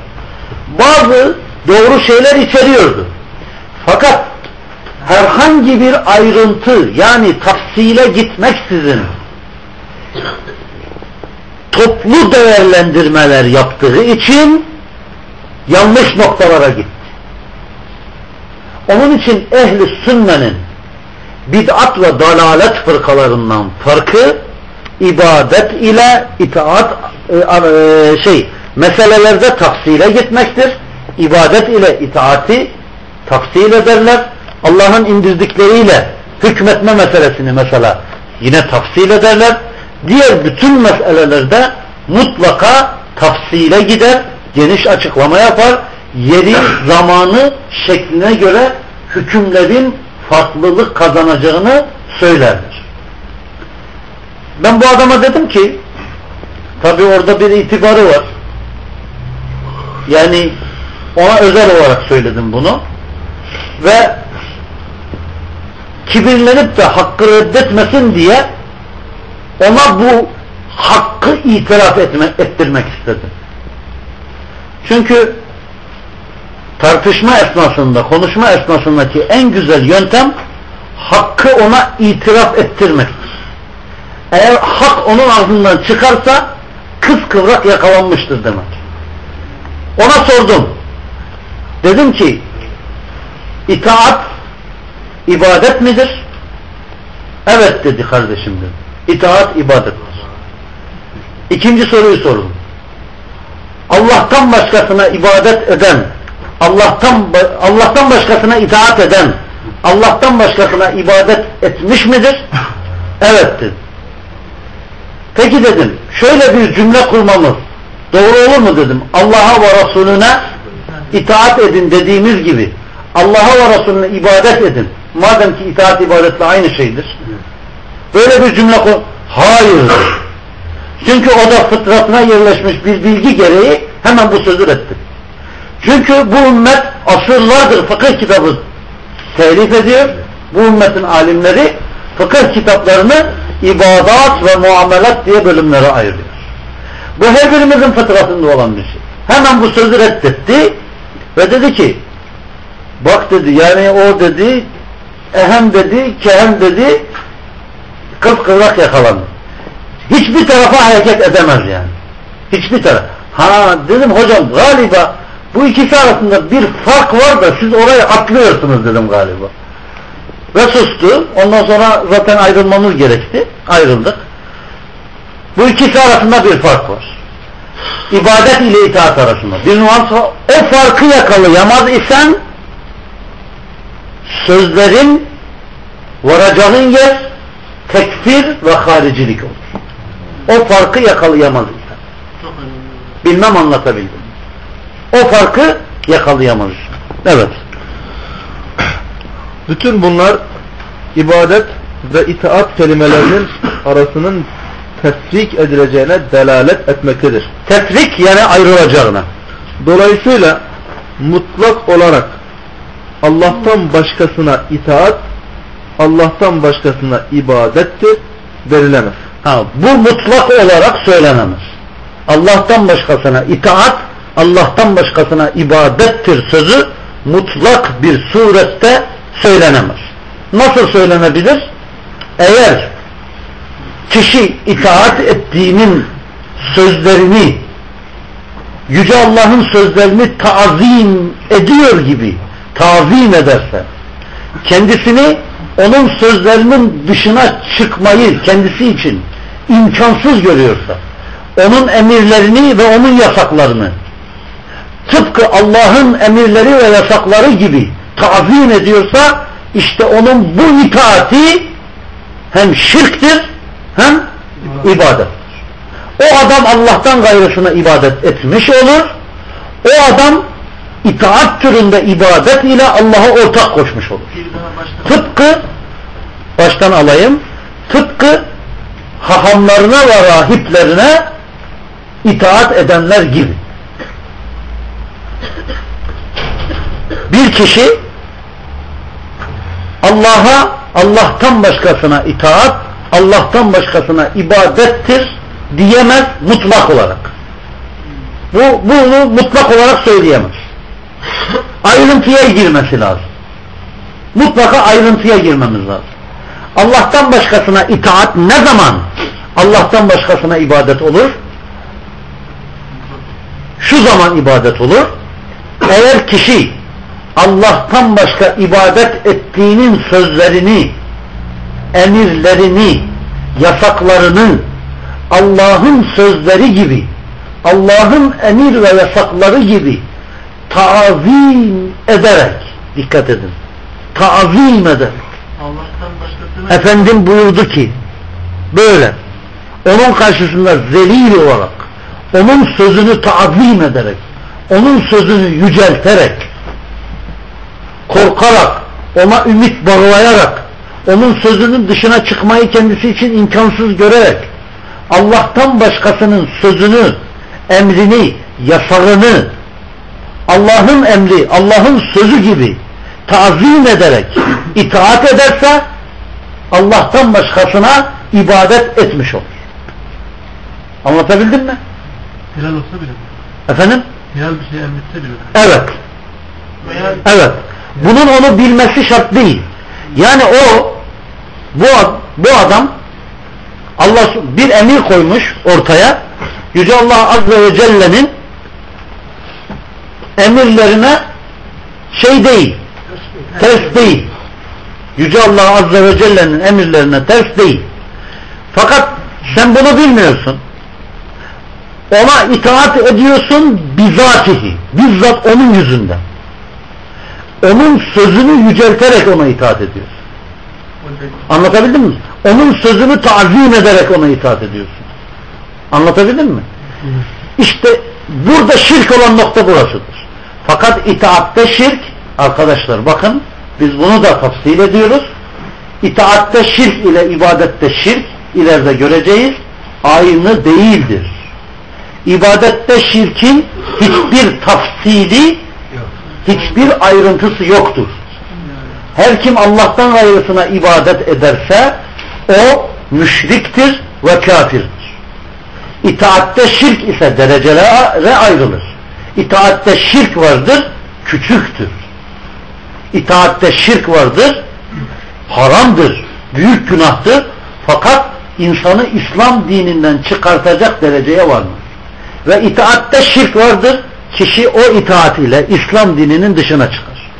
A: Bazı doğru şeyler içeriyordu. Fakat herhangi bir ayrıntı yani tafsile gitmeksizin toplu değerlendirmeler yaptığı için yanlış noktalara gitti. Onun için ehli sünnenin bid'at ve dalalet fırkalarından farkı ibadet ile itaat e, e, şey meselelerde tafsile gitmektir. İbadet ile itaati tafsil ederler. Allah'ın indirdikleriyle hükmetme meselesini mesela yine tafsil ederler. Diğer bütün meselelerde mutlaka tafsile gider, geniş açıklama yapar. Yeri, zamanı, şekline göre hükümlerin farklılık kazanacağını söylerler. Ben bu adama dedim ki tabi orada bir itibarı var. Yani ona özel olarak söyledim bunu. Ve kibirlenip de hakkı reddetmesin diye ona bu hakkı itiraf etme, ettirmek istedim. Çünkü tartışma esnasında, konuşma esnasındaki en güzel yöntem hakkı ona itiraf ettirmektir. Eğer hak onun ağzından çıkarsa kız kıvrak yakalanmıştır demek. Ona sordum. Dedim ki itaat ibadet midir? Evet dedi kardeşim dedim. İtaat ibadettir. İkinci soruyu sordum. Allah'tan başkasına ibadet eden, Allah'tan Allah'tan başkasına itaat eden, Allah'tan başkasına ibadet etmiş midir? Evet dedi. Peki dedim, şöyle bir cümle kurmamız doğru olur mu dedim. Allah'a ve Resulüne itaat edin dediğimiz gibi Allah'a ve Resulüne ibadet edin. Madem ki itaat ibadetle aynı şeydir. Böyle bir cümle kur. Hayır. Çünkü o da fıtratına yerleşmiş bir bilgi gereği hemen bu sözü etti. Çünkü bu ümmet asırlardır fıkıh kitabı telif ediyor. Bu ümmetin alimleri fıkıh kitaplarını ibadat ve muamelat diye bölümlere ayırıyor. Bu her birimizin fıtratında olan bir şey. Hemen bu sözü reddetti ve dedi ki bak dedi yani o dedi ehem dedi kehem dedi kıvrak yakalandı. Hiçbir tarafa hareket edemez yani. Hiçbir taraf. Ha dedim hocam galiba bu ikisi arasında bir fark var da siz oraya atlıyorsunuz dedim galiba. Ve sustu. Ondan sonra zaten ayrılmamız gerekti. Ayrıldık. Bu ikisi arasında bir fark var. İbadet ile itaat arasında. Bir nuans var. O farkı yakalayamaz isen sözlerin varacağın yer tekfir ve haricilik olur. O farkı yakalayamaz insan. Bilmem anlatabildim. O farkı yakalayamaz. Evet.
B: Bütün bunlar ibadet ve itaat kelimelerinin arasının tefrik edileceğine delalet etmektedir.
A: Tefrik yani ayrılacağına.
B: Dolayısıyla mutlak olarak Allah'tan başkasına itaat, Allah'tan başkasına ibadettir verilemez.
A: Ha, bu mutlak olarak söylenemez. Allah'tan başkasına itaat, Allah'tan başkasına ibadettir sözü mutlak bir surette söylenemez. Nasıl söylenebilir? Eğer kişi itaat ettiğinin sözlerini Yüce Allah'ın sözlerini tazim ediyor gibi tazim ederse kendisini onun sözlerinin dışına çıkmayı kendisi için imkansız görüyorsa onun emirlerini ve onun yasaklarını tıpkı Allah'ın emirleri ve yasakları gibi tazim ediyorsa işte onun bu itaati hem şirktir hem ibadettir. O adam Allah'tan gayrısına ibadet etmiş olur. O adam itaat türünde ibadet ile Allah'a ortak koşmuş olur. Tıpkı baştan alayım tıpkı hahamlarına ve rahiplerine itaat edenler gibi. Bir kişi Allah'a Allah'tan başkasına itaat Allah'tan başkasına ibadettir diyemez mutlak olarak. Bu, bunu mutlak olarak söyleyemez. Ayrıntıya girmesi lazım. Mutlaka ayrıntıya girmemiz lazım. Allah'tan başkasına itaat ne zaman Allah'tan başkasına ibadet olur? Şu zaman ibadet olur. Eğer kişi Allah'tan başka ibadet ettiğinin sözlerini, emirlerini, yasaklarını Allah'ın sözleri gibi, Allah'ın emir ve yasakları gibi tazim ederek Dikkat edin. Taazim ederek.
D: Allah'tan başkasına
A: Efendim buyurdu ki böyle onun karşısında zelil olarak onun sözünü taazim ederek onun sözünü yücelterek korkarak ona ümit bağlayarak onun sözünün dışına çıkmayı kendisi için imkansız görerek Allah'tan başkasının sözünü emrini yasağını Allah'ın emri Allah'ın sözü gibi tazim ederek itaat ederse Allah'tan başkasına ibadet etmiş olur. Anlatabildim mi?
D: helal olsa bile.
A: Efendim?
D: Helal bir şey emretse bile.
A: Evet.
D: Veya
A: Evet. Bunun onu bilmesi şart değil. Yani o bu, bu adam Allah bir emir koymuş ortaya. Yüce Allah Azze ve Celle'nin emirlerine şey değil. Ters değil. Yüce Allah Azze ve Celle'nin emirlerine ters değil. Fakat sen bunu bilmiyorsun. Ona itaat ediyorsun bizatihi. Bizzat onun yüzünden. Onun sözünü yücelterek ona itaat ediyorsun. Anlatabildim mi? Onun sözünü tazim ederek ona itaat ediyorsun. Anlatabildim mi? İşte burada şirk olan nokta burasıdır. Fakat itaatte şirk arkadaşlar bakın biz bunu da tafsil ediyoruz. İtaatte şirk ile ibadette şirk ileride göreceğiz. Aynı değildir. İbadette şirkin hiçbir tafsili hiçbir ayrıntısı yoktur. Her kim Allah'tan gayrısına ibadet ederse o müşriktir ve kafirdir. İtaatte şirk ise derecelere ayrılır. İtaatte şirk vardır, küçüktür. İtaatte şirk vardır, haramdır, büyük günahtır. Fakat insanı İslam dininden çıkartacak dereceye varmaz. Ve itaatte şirk vardır, kişi o itaat ile İslam dininin dışına çıkar.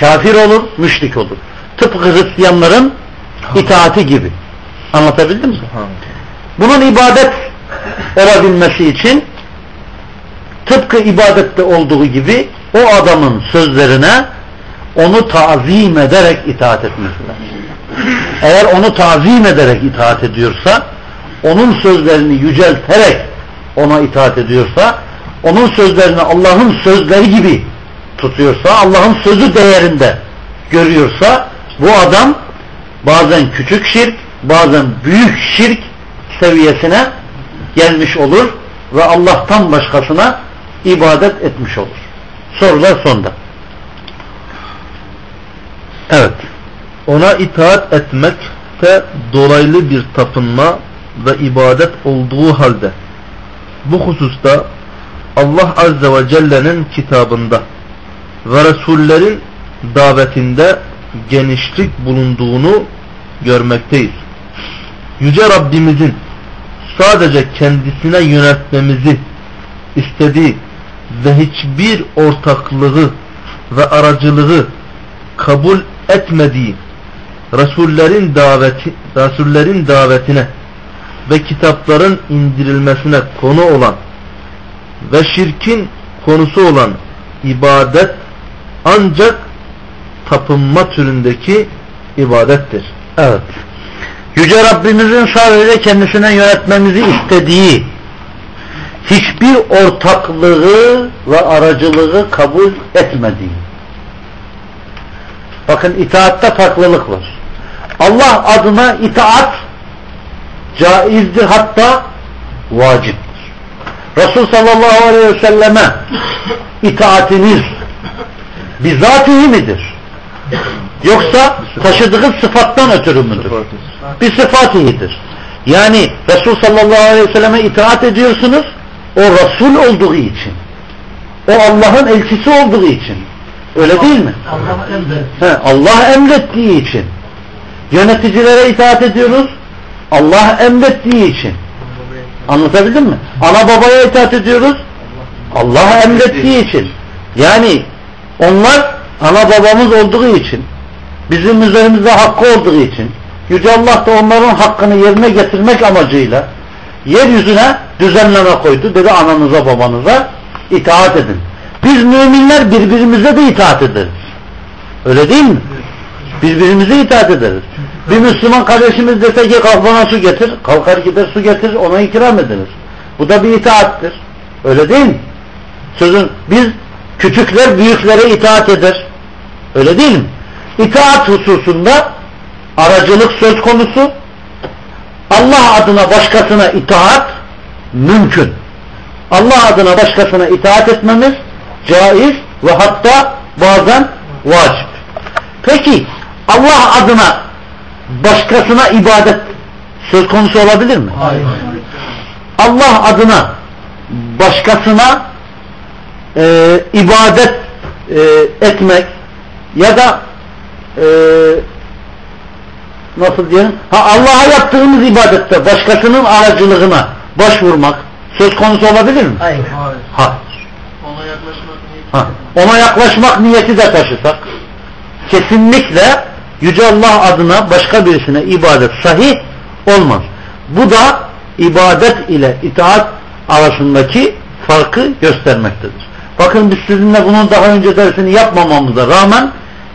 A: Kafir olur, müşrik olur. Tıpkı Hristiyanların itaati gibi. Anlatabildim mi? Bunun ibadet olabilmesi için tıpkı ibadette olduğu gibi o adamın sözlerine onu tazim ederek itaat etmesi lazım. Eğer onu tazim ederek itaat ediyorsa onun sözlerini yücelterek ona itaat ediyorsa onun sözlerini Allah'ın sözleri gibi tutuyorsa Allah'ın sözü değerinde görüyorsa bu adam bazen küçük şirk bazen büyük şirk seviyesine gelmiş olur ve Allah'tan başkasına ibadet etmiş olur. Sorular sonda. Evet.
B: Ona itaat etmekte dolaylı bir tapınma ve ibadet olduğu halde bu hususta Allah Azze ve Celle'nin kitabında ve Resullerin davetinde genişlik bulunduğunu görmekteyiz. Yüce Rabbimizin sadece kendisine yöneltmemizi istediği ve hiçbir ortaklığı ve aracılığı kabul etmediği Resullerin daveti Resullerin davetine ve kitapların indirilmesine konu olan ve şirkin konusu olan ibadet ancak tapınma türündeki ibadettir.
A: Evet. Yüce Rabbimizin sadece kendisine yönetmemizi istediği hiçbir ortaklığı ve aracılığı kabul etmediği. Bakın itaatta farklılık var. Allah adına itaat caizdir hatta vaciptir. Resul sallallahu aleyhi ve selleme itaatiniz bizatihi midir? Yoksa taşıdığı sıfattan ötürü müdür? Bir sıfatihidir. Yani Resul sallallahu aleyhi ve selleme itaat ediyorsunuz o Resul olduğu için. O Allah'ın elçisi olduğu için. Öyle değil mi?
C: Allah emret.
A: He, Allah emrettiği için. Yöneticilere itaat ediyoruz. Allah emrettiği için. Anlatabildim mi? Ana babaya itaat ediyoruz. Allah emrettiği için. Yani onlar ana babamız olduğu için, bizim üzerimizde hakkı olduğu için, Yüce Allah da onların hakkını yerine getirmek amacıyla yeryüzüne düzenleme koydu. Dedi ananıza babanıza itaat edin. Biz müminler birbirimize de itaat ederiz. Öyle değil mi? Birbirimize itaat ederiz. Bir Müslüman kardeşimiz dese ki kalk su getir. Kalkar gider su getir ona ikram ederiz. Bu da bir itaattir. Öyle değil mi? Sözün biz küçükler büyüklere itaat eder. Öyle değil mi? İtaat hususunda aracılık söz konusu. Allah adına başkasına itaat mümkün. Allah adına başkasına itaat etmemiz caiz ve hatta bazen vacip. Peki Allah adına başkasına ibadet söz konusu olabilir mi?
C: Hayır.
A: Allah adına başkasına e, ibadet e, etmek ya da e, nasıl diyelim ha Allah'a yaptığımız ibadette başkasının aracılığına başvurmak söz konusu olabilir mi?
C: Hayır.
D: Hayır.
A: Ha.
D: Ona yaklaşmak niyeti.
A: ha. Ona yaklaşmak niyeti de taşısak kesinlikle Yüce Allah adına başka birisine ibadet sahih olmaz. Bu da ibadet ile itaat arasındaki farkı göstermektedir. Bakın biz sizinle bunun daha önce dersini yapmamamıza rağmen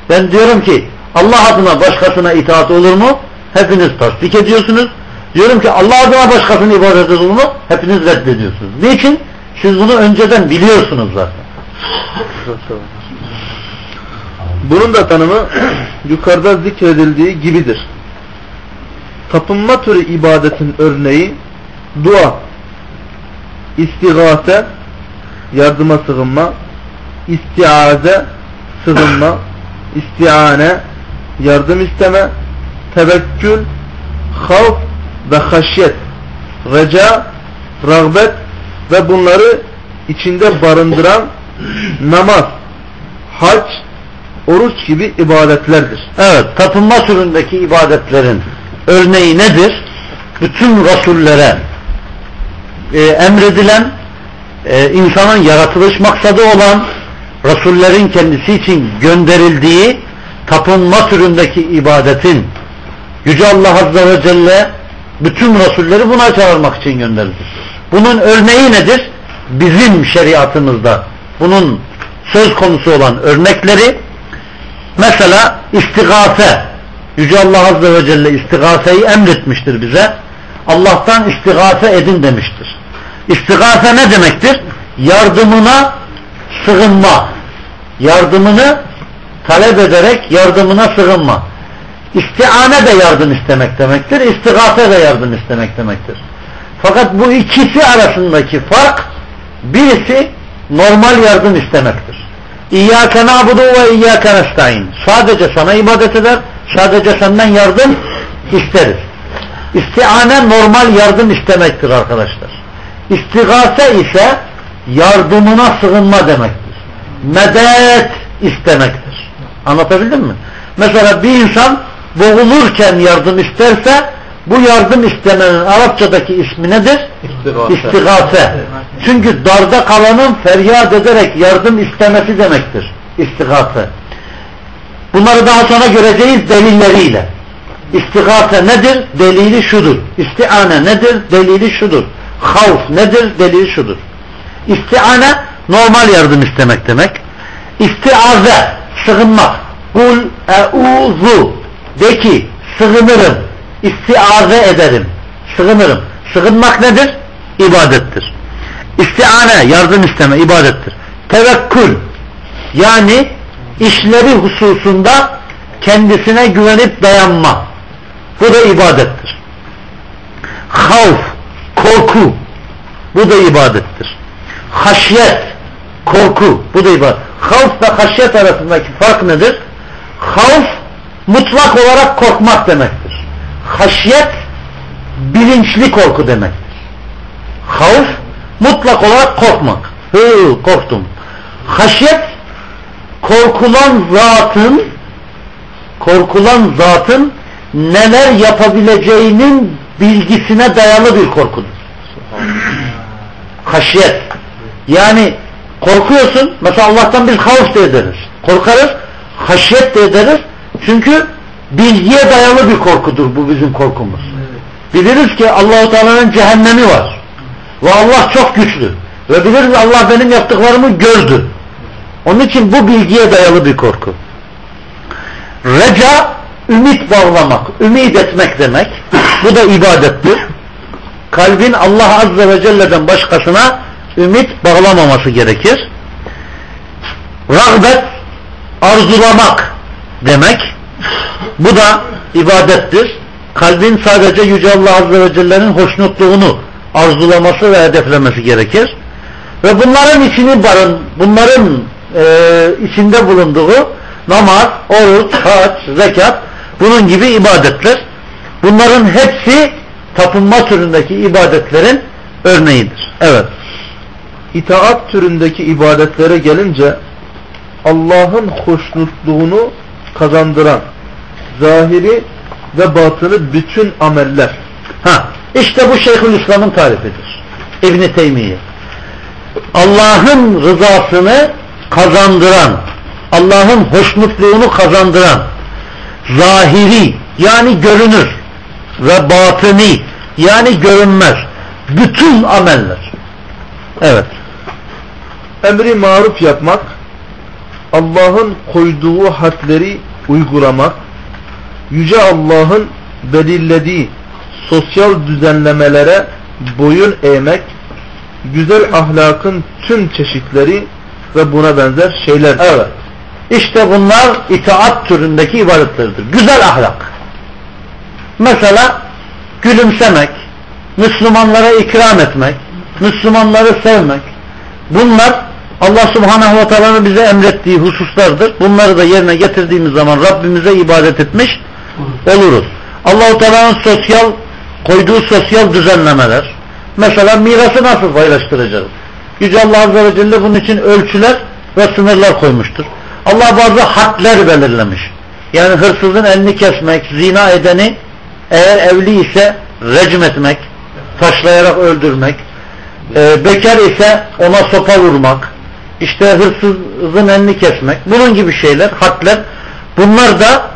A: ben diyorum ki Allah adına başkasına itaat olur mu? Hepiniz tasdik ediyorsunuz. Diyorum ki Allah adına başkasına ibadet olur mu? Hepiniz reddediyorsunuz. Niçin? Siz bunu önceden biliyorsunuz zaten.
B: Bunun da tanımı yukarıda zikredildiği gibidir. Tapınma türü ibadetin örneği dua, istigase, yardıma sığınma, istiaze, sığınma, istiane, yardım isteme, tevekkül, havf ve haşyet, reca, rağbet ve bunları içinde barındıran namaz, hac, oruç gibi ibadetlerdir.
A: Evet, tapınma türündeki ibadetlerin örneği nedir? Bütün rasullere e, emredilen, e, insanın yaratılış maksadı olan, rasullerin kendisi için gönderildiği tapınma türündeki ibadetin Yüce Allah Azze ve Celle bütün rasulleri buna çağırmak için gönderdi. Bunun örneği nedir? Bizim şeriatımızda bunun söz konusu olan örnekleri Mesela istigase. Yüce Allah Azze ve Celle istigaseyi emretmiştir bize. Allah'tan istigase edin demiştir. İstigase ne demektir? Yardımına sığınma. Yardımını talep ederek yardımına sığınma. İstiane de yardım istemek demektir. İstigase de yardım istemek demektir. Fakat bu ikisi arasındaki fark birisi normal yardım istemektir. İyyâke nâbudu ve iyyâke nestaîn. Sadece sana ibadet eder, sadece senden yardım isteriz. İstiane normal yardım istemektir arkadaşlar. İstigase ise yardımına sığınma demektir. Medet istemektir. Anlatabildim mi? Mesela bir insan boğulurken yardım isterse bu yardım istemenin Arapçadaki ismi nedir?
B: İstigase.
A: İstigase. Çünkü darda kalanın feryat ederek yardım istemesi demektir. İstigase. Bunları daha sonra göreceğiz delilleriyle. İstigase nedir? Delili şudur. İstiane nedir? Delili şudur. Havf nedir? Delili şudur. İstiane normal yardım istemek demek. İstiaze sığınmak. Kul euzu de ki sığınırım. İstiaze ederim. Sığınırım. Sığınmak nedir? İbadettir. İstiane yardım isteme ibadettir. Tevekkül yani işleri hususunda kendisine güvenip dayanma. Bu da ibadettir. Havf, korku bu da ibadettir. Haşyet, korku bu da ibadet. Havf ve haşyet arasındaki fark nedir? Havf mutlak olarak korkmak demektir. Haşyet bilinçli korku demektir. Havf mutlak olarak korkmak. Hı, korktum. Haşyet korkulan zatın korkulan zatın neler yapabileceğinin bilgisine dayalı bir korkudur. Haşyet. Yani korkuyorsun. Mesela Allah'tan biz havf de ederiz. Korkarız. Haşyet de ederiz. Çünkü bilgiye dayalı bir korkudur bu bizim korkumuz. Biliriz ki Allahu Teala'nın cehennemi var. Ve Allah çok güçlü. Ve biliriz Allah benim yaptıklarımı gördü. Onun için bu bilgiye dayalı bir korku. Reca ümit bağlamak, ümit etmek demek. Bu da ibadettir. Kalbin Allah Azze ve Celle'den başkasına ümit bağlamaması gerekir. Rağbet arzulamak demek. Bu da ibadettir. Kalbin sadece Yüce Allah Azze ve Celle'nin hoşnutluğunu arzulaması ve hedeflemesi gerekir. Ve bunların içini barın, bunların e, içinde bulunduğu namaz, oruç, hac, zekat bunun gibi ibadetler. Bunların hepsi tapınma türündeki ibadetlerin örneğidir. Evet.
B: İtaat türündeki ibadetlere gelince Allah'ın hoşnutluğunu kazandıran zahiri ve batını bütün ameller.
A: Ha, işte bu Şeyhülislam'ın tarifidir. İbn Teymiye. Allah'ın rızasını kazandıran, Allah'ın hoşnutluğunu kazandıran zahiri yani görünür ve batını yani görünmez bütün ameller. Evet.
B: Emri maruf yapmak, Allah'ın koyduğu hadleri uygulamak, Yüce Allah'ın belirlediği sosyal düzenlemelere boyun eğmek, güzel ahlakın tüm çeşitleri ve buna benzer şeyler.
A: Evet. İşte bunlar itaat türündeki ibadetlerdir. Güzel ahlak. Mesela gülümsemek, Müslümanlara ikram etmek, Müslümanları sevmek. Bunlar Allah subhanahu ve teala'nın bize emrettiği hususlardır. Bunları da yerine getirdiğimiz zaman Rabbimize ibadet etmiş oluruz. Allahu Teala'nın sosyal koyduğu sosyal düzenlemeler. Mesela mirası nasıl paylaştıracağız? Yüce Allah Azze ve Celle bunun için ölçüler ve sınırlar koymuştur. Allah bazı hadler belirlemiş. Yani hırsızın elini kesmek, zina edeni eğer evli ise recm etmek, taşlayarak öldürmek, e, bekar ise ona sopa vurmak, işte hırsızın elini kesmek, bunun gibi şeyler, hadler. Bunlar da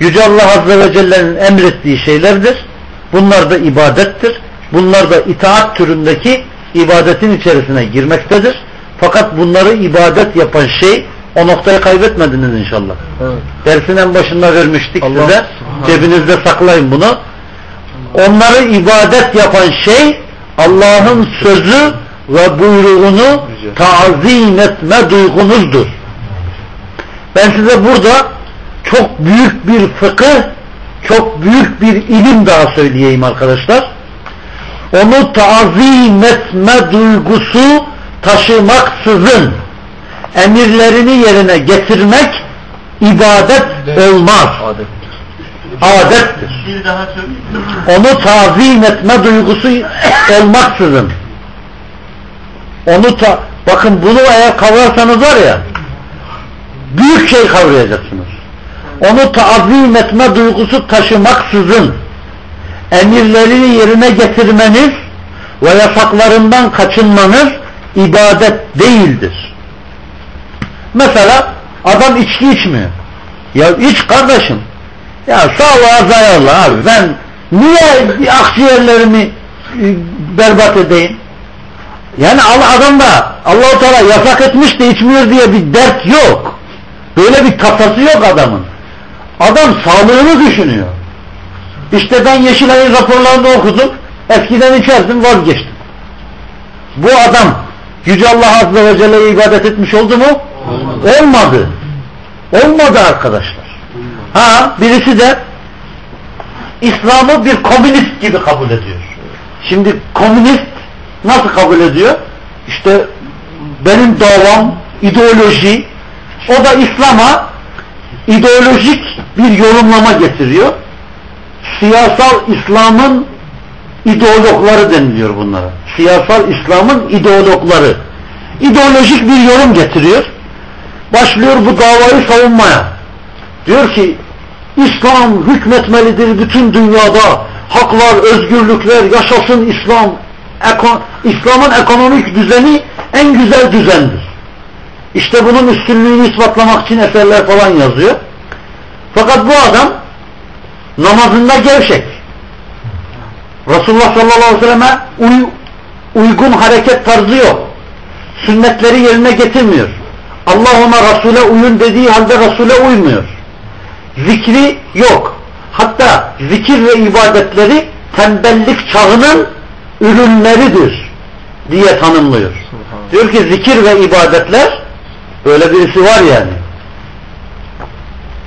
A: Yüce Allah Azze ve Celle'nin emrettiği şeylerdir. Bunlar da ibadettir. Bunlar da itaat türündeki ibadetin içerisine girmektedir. Fakat bunları ibadet yapan şey o noktayı kaybetmediniz inşallah.
B: Evet.
A: Dersin en başında vermiştik
B: Allah
A: size. Cebinizde saklayın bunu. Onları ibadet yapan şey Allah'ın sözü ve buyruğunu tazim etme duygunuzdur. Ben size burada çok büyük bir fıkıh, çok büyük bir ilim daha söyleyeyim arkadaşlar. Onu tazim etme duygusu taşımaksızın emirlerini yerine getirmek ibadet olmaz. Adettir.
D: Bir daha söyleyeyim.
A: Onu tazim etme duygusu olmaksızın. Onu ta bakın bunu eğer kavrarsanız var ya büyük şey kavrayacaksınız. Onu tazim etme duygusu taşımaksızın emirlerini yerine getirmeniz ve yasaklarından kaçınmanız ibadet değildir. Mesela adam içki içmiyor. Ya iç kardeşim. Ya sağlığa zararlı abi. Ben niye akciğerlerimi e, berbat edeyim? Yani Allah adam da Allah-u Teala yasak etmiş de içmiyor diye bir dert yok. Böyle bir kafası yok adamın. Adam sağlığını düşünüyor. İşte ben Yeşilay'ın raporlarını okudum. Eskiden içerdim vazgeçtim. Bu adam Yüce Allah Azze ve Celle'ye ibadet etmiş oldu mu?
B: Olmadı.
A: Olmadı. Olmadı arkadaşlar. Ha birisi de İslam'ı bir komünist gibi kabul ediyor. Şimdi komünist nasıl kabul ediyor? İşte benim davam ideoloji o da İslam'a ideolojik bir yorumlama getiriyor. Siyasal İslam'ın ideologları deniliyor bunlara. Siyasal İslam'ın ideologları. İdeolojik bir yorum getiriyor. Başlıyor bu davayı savunmaya. Diyor ki İslam hükmetmelidir bütün dünyada. Haklar, özgürlükler, yaşasın İslam. Eko, İslam'ın ekonomik düzeni en güzel düzendir. İşte bunun üstünlüğünü ispatlamak için eserler falan yazıyor. Fakat bu adam namazında gevşek. Resulullah sallallahu aleyhi ve selleme uy, uygun hareket tarzı yok. Sünnetleri yerine getirmiyor. Allah ona Resul'e uyun dediği halde Resul'e uymuyor. zikri yok. Hatta zikir ve ibadetleri tembellik çağının ürünleridir diye tanımlıyor. Diyor ki zikir ve ibadetler böyle birisi var yani.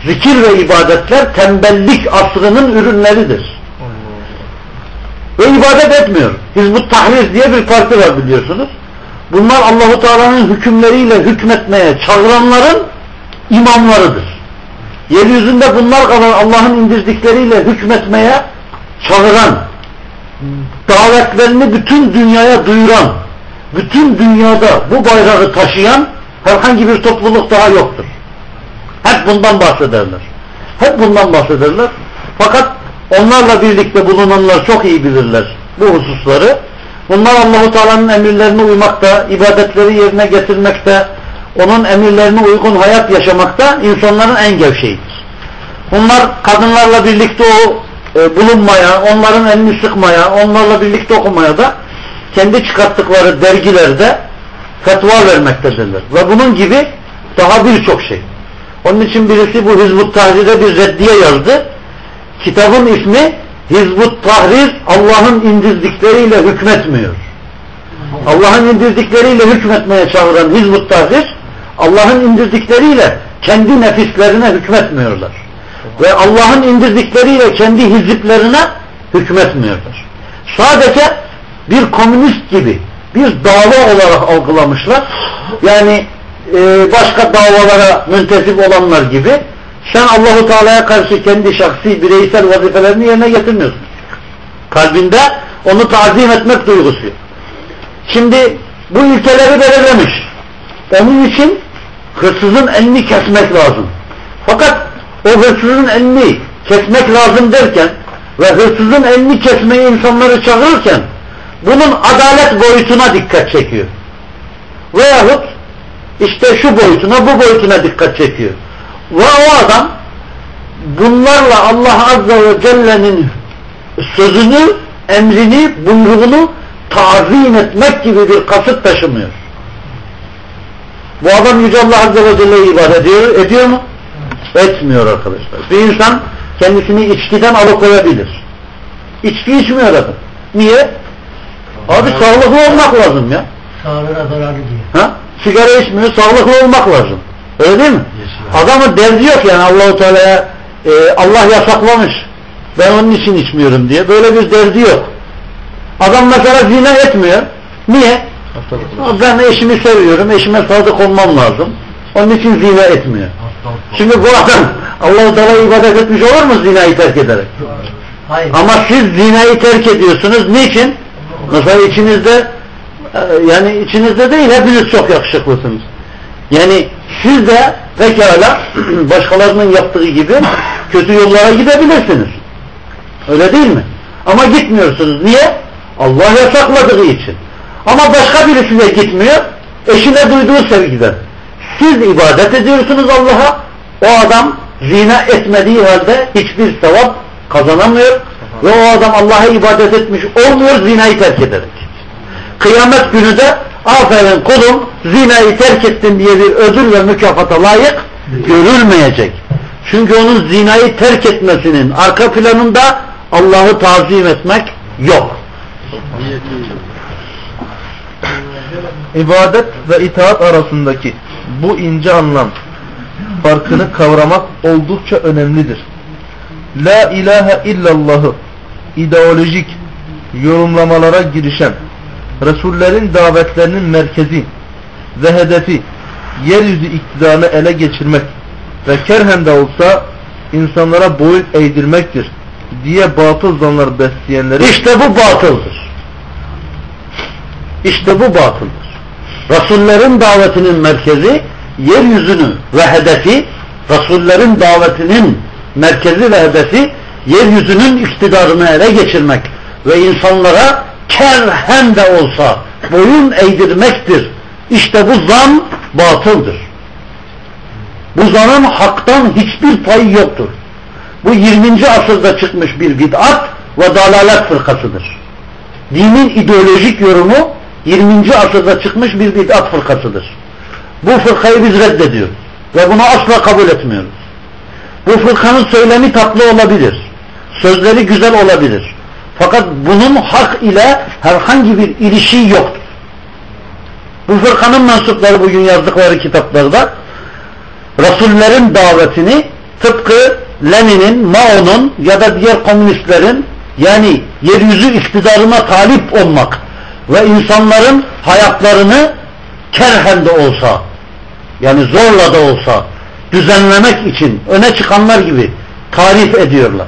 A: Zikir ve ibadetler tembellik asrının ürünleridir. Ve ibadet etmiyor. Hizbut Tahrir diye bir parti var biliyorsunuz. Bunlar Allahu Teala'nın hükümleriyle hükmetmeye çağıranların imamlarıdır. Yeryüzünde bunlar kadar Allah'ın indirdikleriyle hükmetmeye çağıran, davetlerini bütün dünyaya duyuran, bütün dünyada bu bayrağı taşıyan herhangi bir topluluk daha yoktur. Hep bundan bahsederler. Hep bundan bahsederler. Fakat onlarla birlikte bulunanlar çok iyi bilirler bu hususları. Bunlar Allahu Teala'nın emirlerine uymakta, ibadetleri yerine getirmekte, onun emirlerine uygun hayat yaşamakta insanların en gevşeğidir. Bunlar kadınlarla birlikte o e, bulunmaya, onların elini sıkmaya, onlarla birlikte okumaya da kendi çıkarttıkları dergilerde fetva vermektedirler. Ve bunun gibi daha birçok şey. Onun için birisi bu Hizbut Tahrir'e bir reddiye yazdı. Kitabın ismi Hizbut Tahrir Allah'ın indirdikleriyle hükmetmiyor. Allah'ın indirdikleriyle hükmetmeye çağıran Hizbut Tahrir Allah'ın indirdikleriyle kendi nefislerine hükmetmiyorlar. Ve Allah'ın indirdikleriyle kendi hiziplerine hükmetmiyorlar. Sadece bir komünist gibi bir dava olarak algılamışlar. Yani e, başka davalara müntesip olanlar gibi sen Allahu Teala'ya karşı kendi şahsi bireysel vazifelerini yerine getirmiyorsun. Kalbinde onu tazim etmek duygusu. Şimdi bu ilkeleri belirlemiş. Onun için hırsızın elini kesmek lazım. Fakat o hırsızın elini kesmek lazım derken ve hırsızın elini kesmeyi insanları çağırırken bunun adalet boyutuna dikkat çekiyor. Veyahut işte şu boyutuna bu boyutuna dikkat çekiyor. Ve o adam bunlarla Allah Azze ve Celle'nin sözünü, emrini, buyruğunu tazim etmek gibi bir kasıt taşımıyor. Bu adam Yüce Allah Azze ve Celle'yi ibadet ediyor, ediyor mu? Etmiyor arkadaşlar. Bir insan kendisini içkiden alıkoyabilir. İçki içmiyor adam. Niye? Abi sağlıklı olmak lazım ya.
C: Sağlığına zararlı diyor.
A: Ha? Sigara içmiyor, sağlıklı olmak lazım. Öyle değil mi? Adamın derdi yok yani Allahu Teala'ya e, Allah yasaklamış. Ben onun için içmiyorum diye. Böyle bir derdi yok. Adam mesela zina etmiyor. Niye? Ben eşimi seviyorum. Eşime sadık olmam lazım. Onun için zina etmiyor. Şimdi bu adam Allah-u Teala'ya ibadet etmiş olur mu zinayı terk ederek?
C: Hayır.
A: Ama siz zinayı terk ediyorsunuz. Niçin? Mesela içinizde e, yani içinizde değil hepiniz çok yakışıklısınız. Yani siz de pekala başkalarının yaptığı gibi kötü yollara gidebilirsiniz. Öyle değil mi? Ama gitmiyorsunuz. Niye? Allah yasakladığı için. Ama başka birisi de gitmiyor. Eşine duyduğu sevgiden. Siz ibadet ediyorsunuz Allah'a. O adam zina etmediği halde hiçbir sevap kazanamıyor. Ve o adam Allah'a ibadet etmiş olmuyor zinayı terk ederek. Kıyamet günü de aferin kulum zinayı terk ettin diye bir ödül ve mükafata layık görülmeyecek. Çünkü onun zinayı terk etmesinin arka planında Allah'ı tazim etmek yok.
B: İbadet ve itaat arasındaki bu ince anlam farkını kavramak oldukça önemlidir. La ilahe illallahı ideolojik yorumlamalara girişen Resullerin davetlerinin merkezi ve hedefi yeryüzü iktidarını ele geçirmek ve kerhen de olsa insanlara boyun eğdirmektir diye batıl zanlar besleyenleri
A: İşte bu batıldır. İşte bu batıldır. Resullerin davetinin merkezi yeryüzünü ve hedefi Resullerin davetinin merkezi ve hedefi yeryüzünün iktidarını ele geçirmek ve insanlara kerhen de olsa boyun eğdirmektir. İşte bu zan batıldır. Bu zanın haktan hiçbir payı yoktur. Bu 20. asırda çıkmış bir bid'at ve dalalet fırkasıdır. Dinin ideolojik yorumu 20. asırda çıkmış bir bid'at fırkasıdır. Bu fırkayı biz reddediyoruz. Ve bunu asla kabul etmiyoruz. Bu fırkanın söylemi tatlı olabilir. Sözleri güzel olabilir. Fakat bunun hak ile herhangi bir ilişiği yoktur. Bu fırkanın mensupları bugün yazdıkları kitaplarda Resullerin davetini tıpkı Lenin'in, Mao'nun ya da diğer komünistlerin yani yeryüzü iktidarına talip olmak ve insanların hayatlarını kerhen de olsa yani zorla da olsa düzenlemek için öne çıkanlar gibi tarif ediyorlar.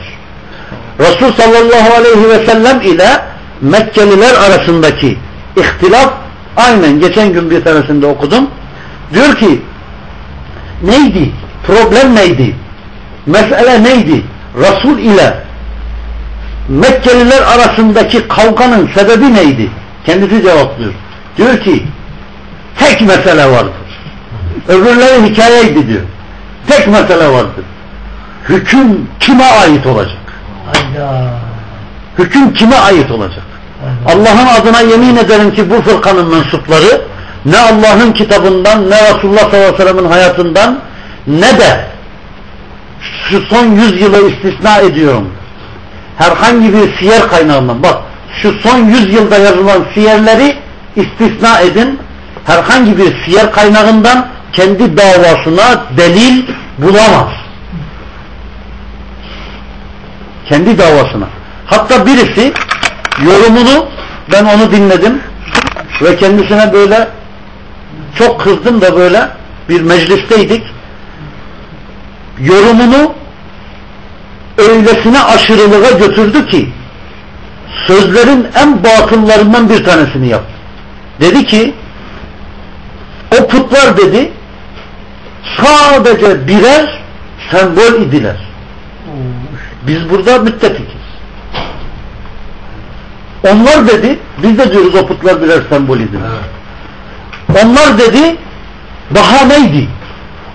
A: Resul sallallahu aleyhi ve sellem ile Mekkeliler arasındaki ihtilaf aynen geçen gün bir tanesinde okudum. Diyor ki neydi? Problem neydi? Mesele neydi? Resul ile Mekkeliler arasındaki kavganın sebebi neydi? Kendisi cevaplıyor. Diyor ki tek mesele vardır. Öbürleri hikayeydi diyor. Tek mesele vardır. Hüküm kime ait olacak?
C: Hayda.
A: Hüküm kime ait olacak? Allah'ın adına yemin ederim ki bu fırkanın mensupları ne Allah'ın kitabından ne Resulullah sallallahu aleyhi ve sellem'in hayatından ne de şu son yüz yılı istisna ediyorum. Herhangi bir siyer kaynağından bak şu son yüz yılda yazılan siyerleri istisna edin. Herhangi bir siyer kaynağından kendi davasına delil bulamaz. Kendi davasına. Hatta birisi yorumunu ben onu dinledim ve kendisine böyle çok kızdım da böyle bir meclisteydik. Yorumunu öylesine aşırılığa götürdü ki sözlerin en batıllarından bir tanesini yaptı. Dedi ki o putlar dedi sadece birer sembol idiler. Biz burada müttefikiz. Onlar dedi, biz de diyoruz o putlar birer sembol idiler. Onlar dedi, daha neydi?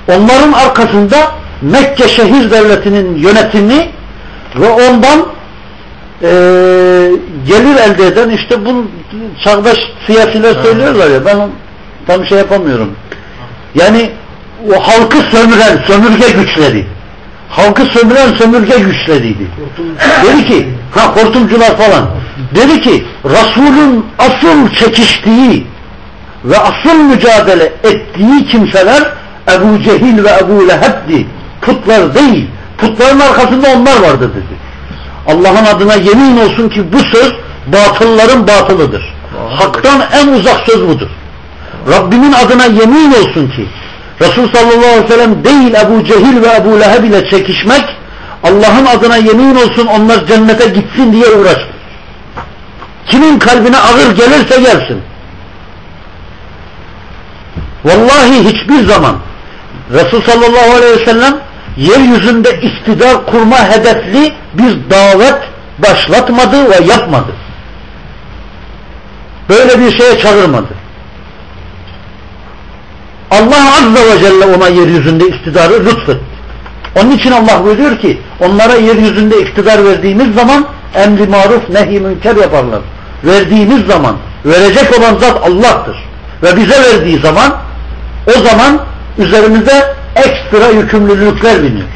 A: Onların arkasında Mekke şehir devletinin yönetimi ve ondan e, gelir elde eden işte bu çağdaş siyasiler söylüyorlar ya ben tam şey yapamıyorum. Yani o halkı sömüren sömürge güçleri halkı sömüren sömürge güçleriydi. Dedi ki ha hortumcular falan dedi ki Resul'ün asıl çekiştiği ve asıl mücadele ettiği kimseler Ebu Cehil ve Ebu Leheb'di. Putlar değil. Putların arkasında onlar vardı dedi. Allah'ın adına yemin olsun ki bu söz batılların batılıdır. Hak'tan en uzak söz budur. Rabbimin adına yemin olsun ki Resul sallallahu aleyhi ve sellem değil Ebu Cehil ve Ebu Leheb ile çekişmek Allah'ın adına yemin olsun onlar cennete gitsin diye uğraş. Kimin kalbine ağır gelirse gelsin. Vallahi hiçbir zaman Resul sallallahu aleyhi ve sellem yeryüzünde iktidar kurma hedefli bir davet başlatmadı ve yapmadı. Böyle bir şeye çağırmadı. Allah azze ve celle ona yeryüzünde iktidarı lütfetti. Onun için Allah buyuruyor ki onlara yeryüzünde iktidar verdiğimiz zaman emri maruf nehi münker yaparlar. Verdiğimiz zaman verecek olan zat Allah'tır. Ve bize verdiği zaman o zaman üzerimize ekstra yükümlülükler biniyor.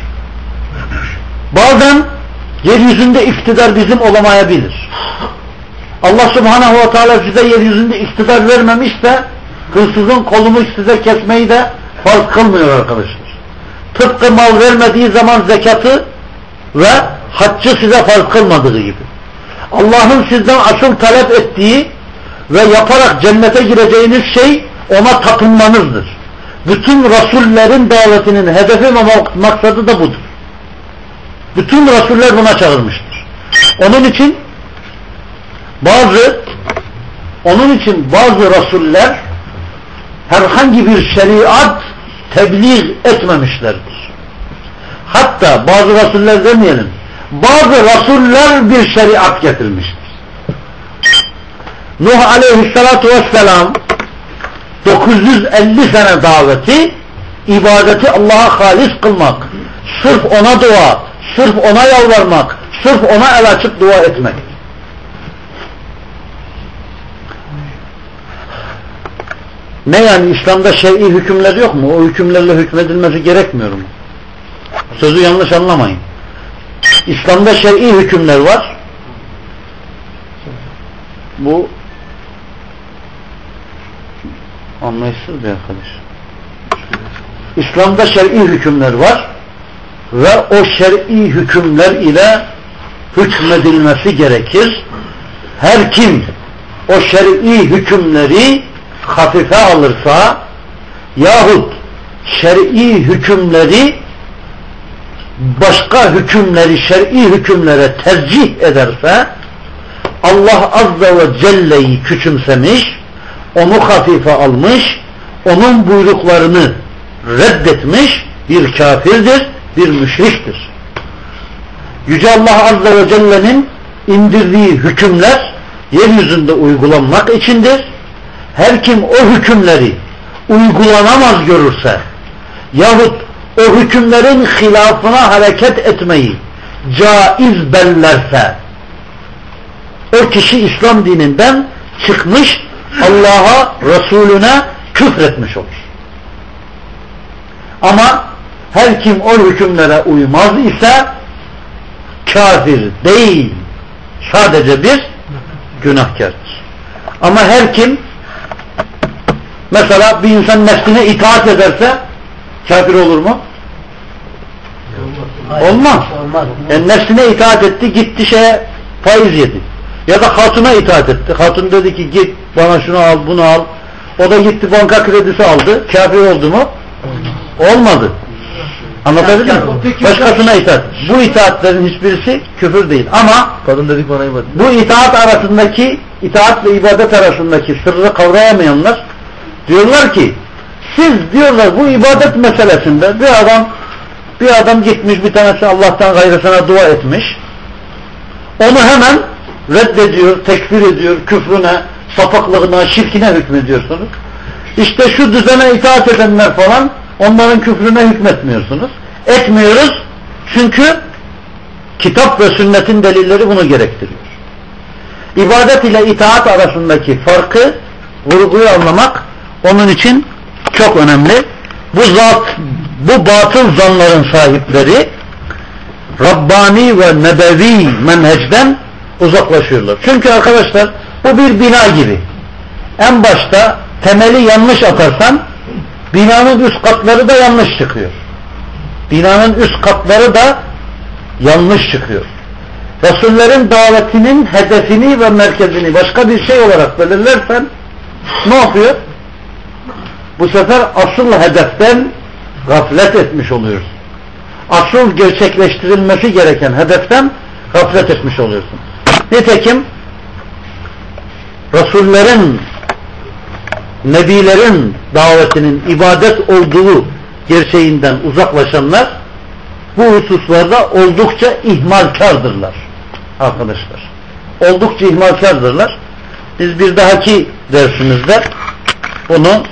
A: Bazen yeryüzünde iktidar bizim olamayabilir. Allah subhanahu ve teala size yeryüzünde iktidar vermemişse hırsızın kolunu size kesmeyi de farz kılmıyor arkadaşlar. Tıpkı mal vermediği zaman zekatı ve haccı size farz kılmadığı gibi. Allah'ın sizden asıl talep ettiği ve yaparak cennete gireceğiniz şey ona tapınmanızdır. Bütün Rasullerin davetinin hedefi ve maksadı da budur. Bütün Rasuller buna çağırmıştır. Onun için bazı onun için bazı Rasuller herhangi bir şeriat tebliğ etmemişlerdir. Hatta bazı Rasuller demeyelim. Bazı Rasuller bir şeriat getirmiştir. Nuh aleyhissalatu vesselam 950 sene daveti ibadeti Allah'a halis kılmak sırf ona dua sırf ona yalvarmak sırf ona el açıp dua etmek ne yani İslam'da şer'i hükümler yok mu? O hükümlerle hükmedilmesi gerekmiyor mu? Sözü yanlış anlamayın. İslam'da şer'i hükümler var. Bu anlayışsız bir arkadaş. İslam'da şer'i hükümler var ve o şer'i hükümler ile hükmedilmesi gerekir. Her kim o şer'i hükümleri hafife alırsa yahut şer'i hükümleri başka hükümleri şer'i hükümlere tercih ederse Allah Azze ve Celle'yi küçümsemiş, onu hafife almış, onun buyruklarını reddetmiş bir kafirdir, bir müşriktir. Yüce Allah Azze ve Celle'nin indirdiği hükümler yeryüzünde uygulanmak içindir. Her kim o hükümleri uygulanamaz görürse yahut o hükümlerin hilafına hareket etmeyi caiz bellerse o kişi İslam dininden çıkmış Allah'a, Resulüne küfretmiş olur. Ama her kim o hükümlere uymaz ise kafir değil sadece bir günahkardır. Ama her kim mesela bir insan nefsine itaat ederse kafir olur mu? Olmaz.
C: Olmaz.
A: Yani nefsine itaat etti gitti şeye faiz yedi. Ya da hatuna itaat etti. Hatun dedi ki git bana şunu al bunu al. O da gitti banka kredisi aldı. Kafir oldu mu? Olmadı. Anlatabildim mi? Başkasına itaat. Bu itaatlerin hiçbirisi küfür değil. Ama
B: Kadın dedik bana ibadet.
A: bu itaat arasındaki itaat ve ibadet arasındaki sırrı kavrayamayanlar diyorlar ki siz diyorlar bu ibadet meselesinde bir adam bir adam gitmiş bir tanesi Allah'tan gayrısına dua etmiş onu hemen reddediyor, tekfir ediyor, küfrüne, sapıklığına, şirkine hükmediyorsunuz. İşte şu düzene itaat edenler falan onların küfrüne hükmetmiyorsunuz. Etmiyoruz çünkü kitap ve sünnetin delilleri bunu gerektiriyor. İbadet ile itaat arasındaki farkı, vurguyu anlamak onun için çok önemli. Bu zat, bu batıl zanların sahipleri Rabbani ve Nebevi menhecden uzaklaşıyorlar. Çünkü arkadaşlar bu bir bina gibi. En başta temeli yanlış atarsan binanın üst katları da yanlış çıkıyor. Binanın üst katları da yanlış çıkıyor. Resullerin davetinin hedefini ve merkezini başka bir şey olarak belirlersen ne yapıyor? Bu sefer asıl hedeften gaflet etmiş oluyorsun. Asıl gerçekleştirilmesi gereken hedeften gaflet etmiş oluyorsun. Nitekim Resullerin Nebilerin davetinin ibadet olduğu gerçeğinden uzaklaşanlar bu hususlarda oldukça ihmalkardırlar arkadaşlar. Oldukça ihmalkardırlar. Biz bir dahaki dersimizde bunu